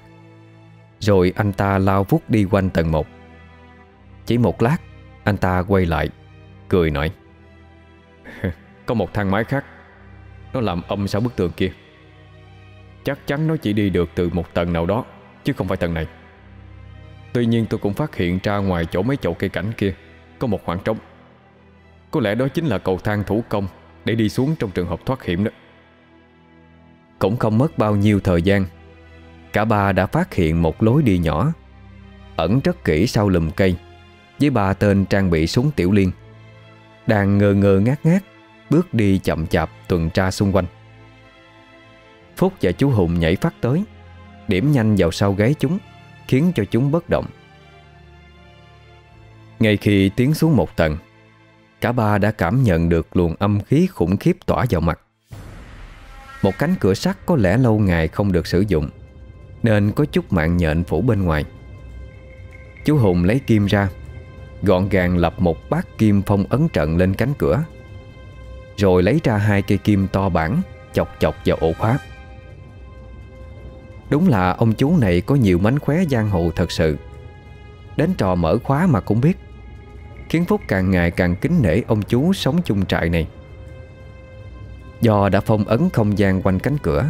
Rồi anh ta lao vút đi quanh tầng 1 Chỉ một lát, Anh ta quay lại, Cười nói, Có một thang máy khác, Nó làm âm sau bức tường kia. Chắc chắn nó chỉ đi được từ một tầng nào đó, Chứ không phải tầng này. Tuy nhiên tôi cũng phát hiện ra ngoài chỗ mấy chậu cây cảnh kia Có một khoảng trống. Có lẽ đó chính là cầu thang thủ công Để đi xuống trong trường hợp thoát hiểm đó. Cũng không mất bao nhiêu thời gian Cả ba đã phát hiện một lối đi nhỏ, Ẩn rất kỹ sau lùm cây, Với ba tên trang bị súng tiểu liên. Đang ngơ ngơ ngát ngát Bước đi chậm chạp tuần tra xung quanh. Phúc và chú Hùng nhảy phát tới, Điểm nhanh vào sau gáy chúng, Khiến cho chúng bất động. Ngay khi tiến xuống một tầng, Cả ba đã cảm nhận được luồng âm khí khủng khiếp tỏa vào mặt. Một cánh cửa sắt có lẽ lâu ngày không được sử dụng. Nên có chút mạng nhện phủ bên ngoài. Chú Hùng lấy kim ra, Gọn gàng lập một bát kim phong ấn trận lên cánh cửa, Rồi lấy ra hai cây kim to bản, Chọc chọc vào ổ khóa. Đúng là ông chú này có nhiều mánh khóe giang hồ thật sự. Đến trò mở khóa mà cũng biết, Khiến Phúc càng ngày càng kính nể ông chú sống chung trại này. Do đã phong ấn không gian quanh cánh cửa,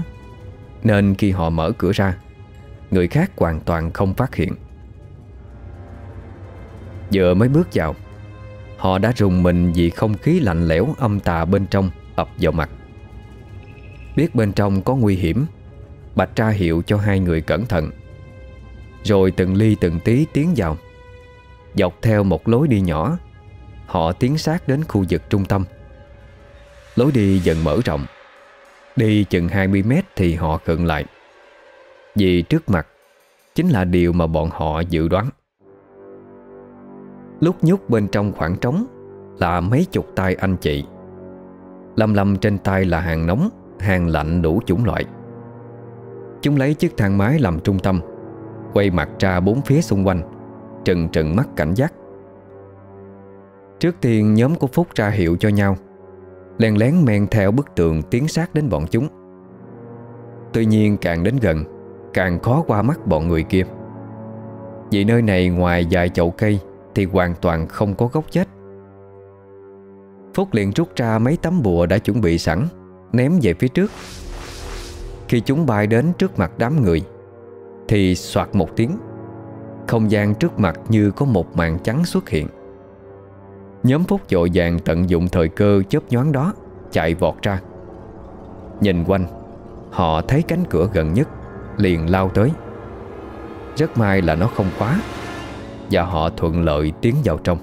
Nên khi họ mở cửa ra Người khác hoàn toàn không phát hiện. Vừa mới bước vào, Họ đã rùng mình vì không khí lạnh lẽo âm tà bên trong ập vào mặt. Biết bên trong có nguy hiểm, Bạch tra hiệu cho hai người cẩn thận, Rồi từng ly từng tí tiến vào. Dọc theo một lối đi nhỏ, Họ tiến sát đến khu vực trung tâm. Lối đi dần mở rộng, Đi chừng 20 mét thì họ khựng lại. Vì trước mặt Chính là điều mà bọn họ dự đoán. Lúc nhúc bên trong khoảng trống Là mấy chục tay anh chị. Lâm lâm trên tay là hàng nóng, Hàng lạnh đủ chủng loại. Chúng lấy chiếc thang máy làm trung tâm, Quay mặt ra bốn phía xung quanh, Trừng trừng mắt cảnh giác. Trước tiên nhóm của Phúc ra hiệu cho nhau, Lén lén men theo bức tường tiến sát đến bọn chúng. Tuy nhiên càng đến gần Càng khó qua mắt bọn người kia. Vì nơi này ngoài vài chậu cây Thì hoàn toàn không có gốc chết. Phúc liền rút ra mấy tấm bùa đã chuẩn bị sẵn, Ném về phía trước. Khi chúng bay đến trước mặt đám người, Thì soạt một tiếng, Không gian trước mặt như có một màn trắng xuất hiện. Nhóm Phúc dội vàng tận dụng thời cơ chớp nhoáng đó, Chạy vọt ra. Nhìn quanh, Họ thấy cánh cửa gần nhất. Liền lao tới. Rất may là nó không khóa, Và họ thuận lợi tiến vào trong.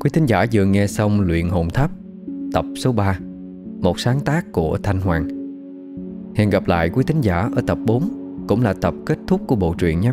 Quý thính giả vừa nghe xong Luyện Hồn Tháp, Tập số 3 Một sáng tác của Thanh Hoàng. Hẹn gặp lại quý thính giả ở tập 4 Cũng là tập kết thúc của bộ truyện nhé.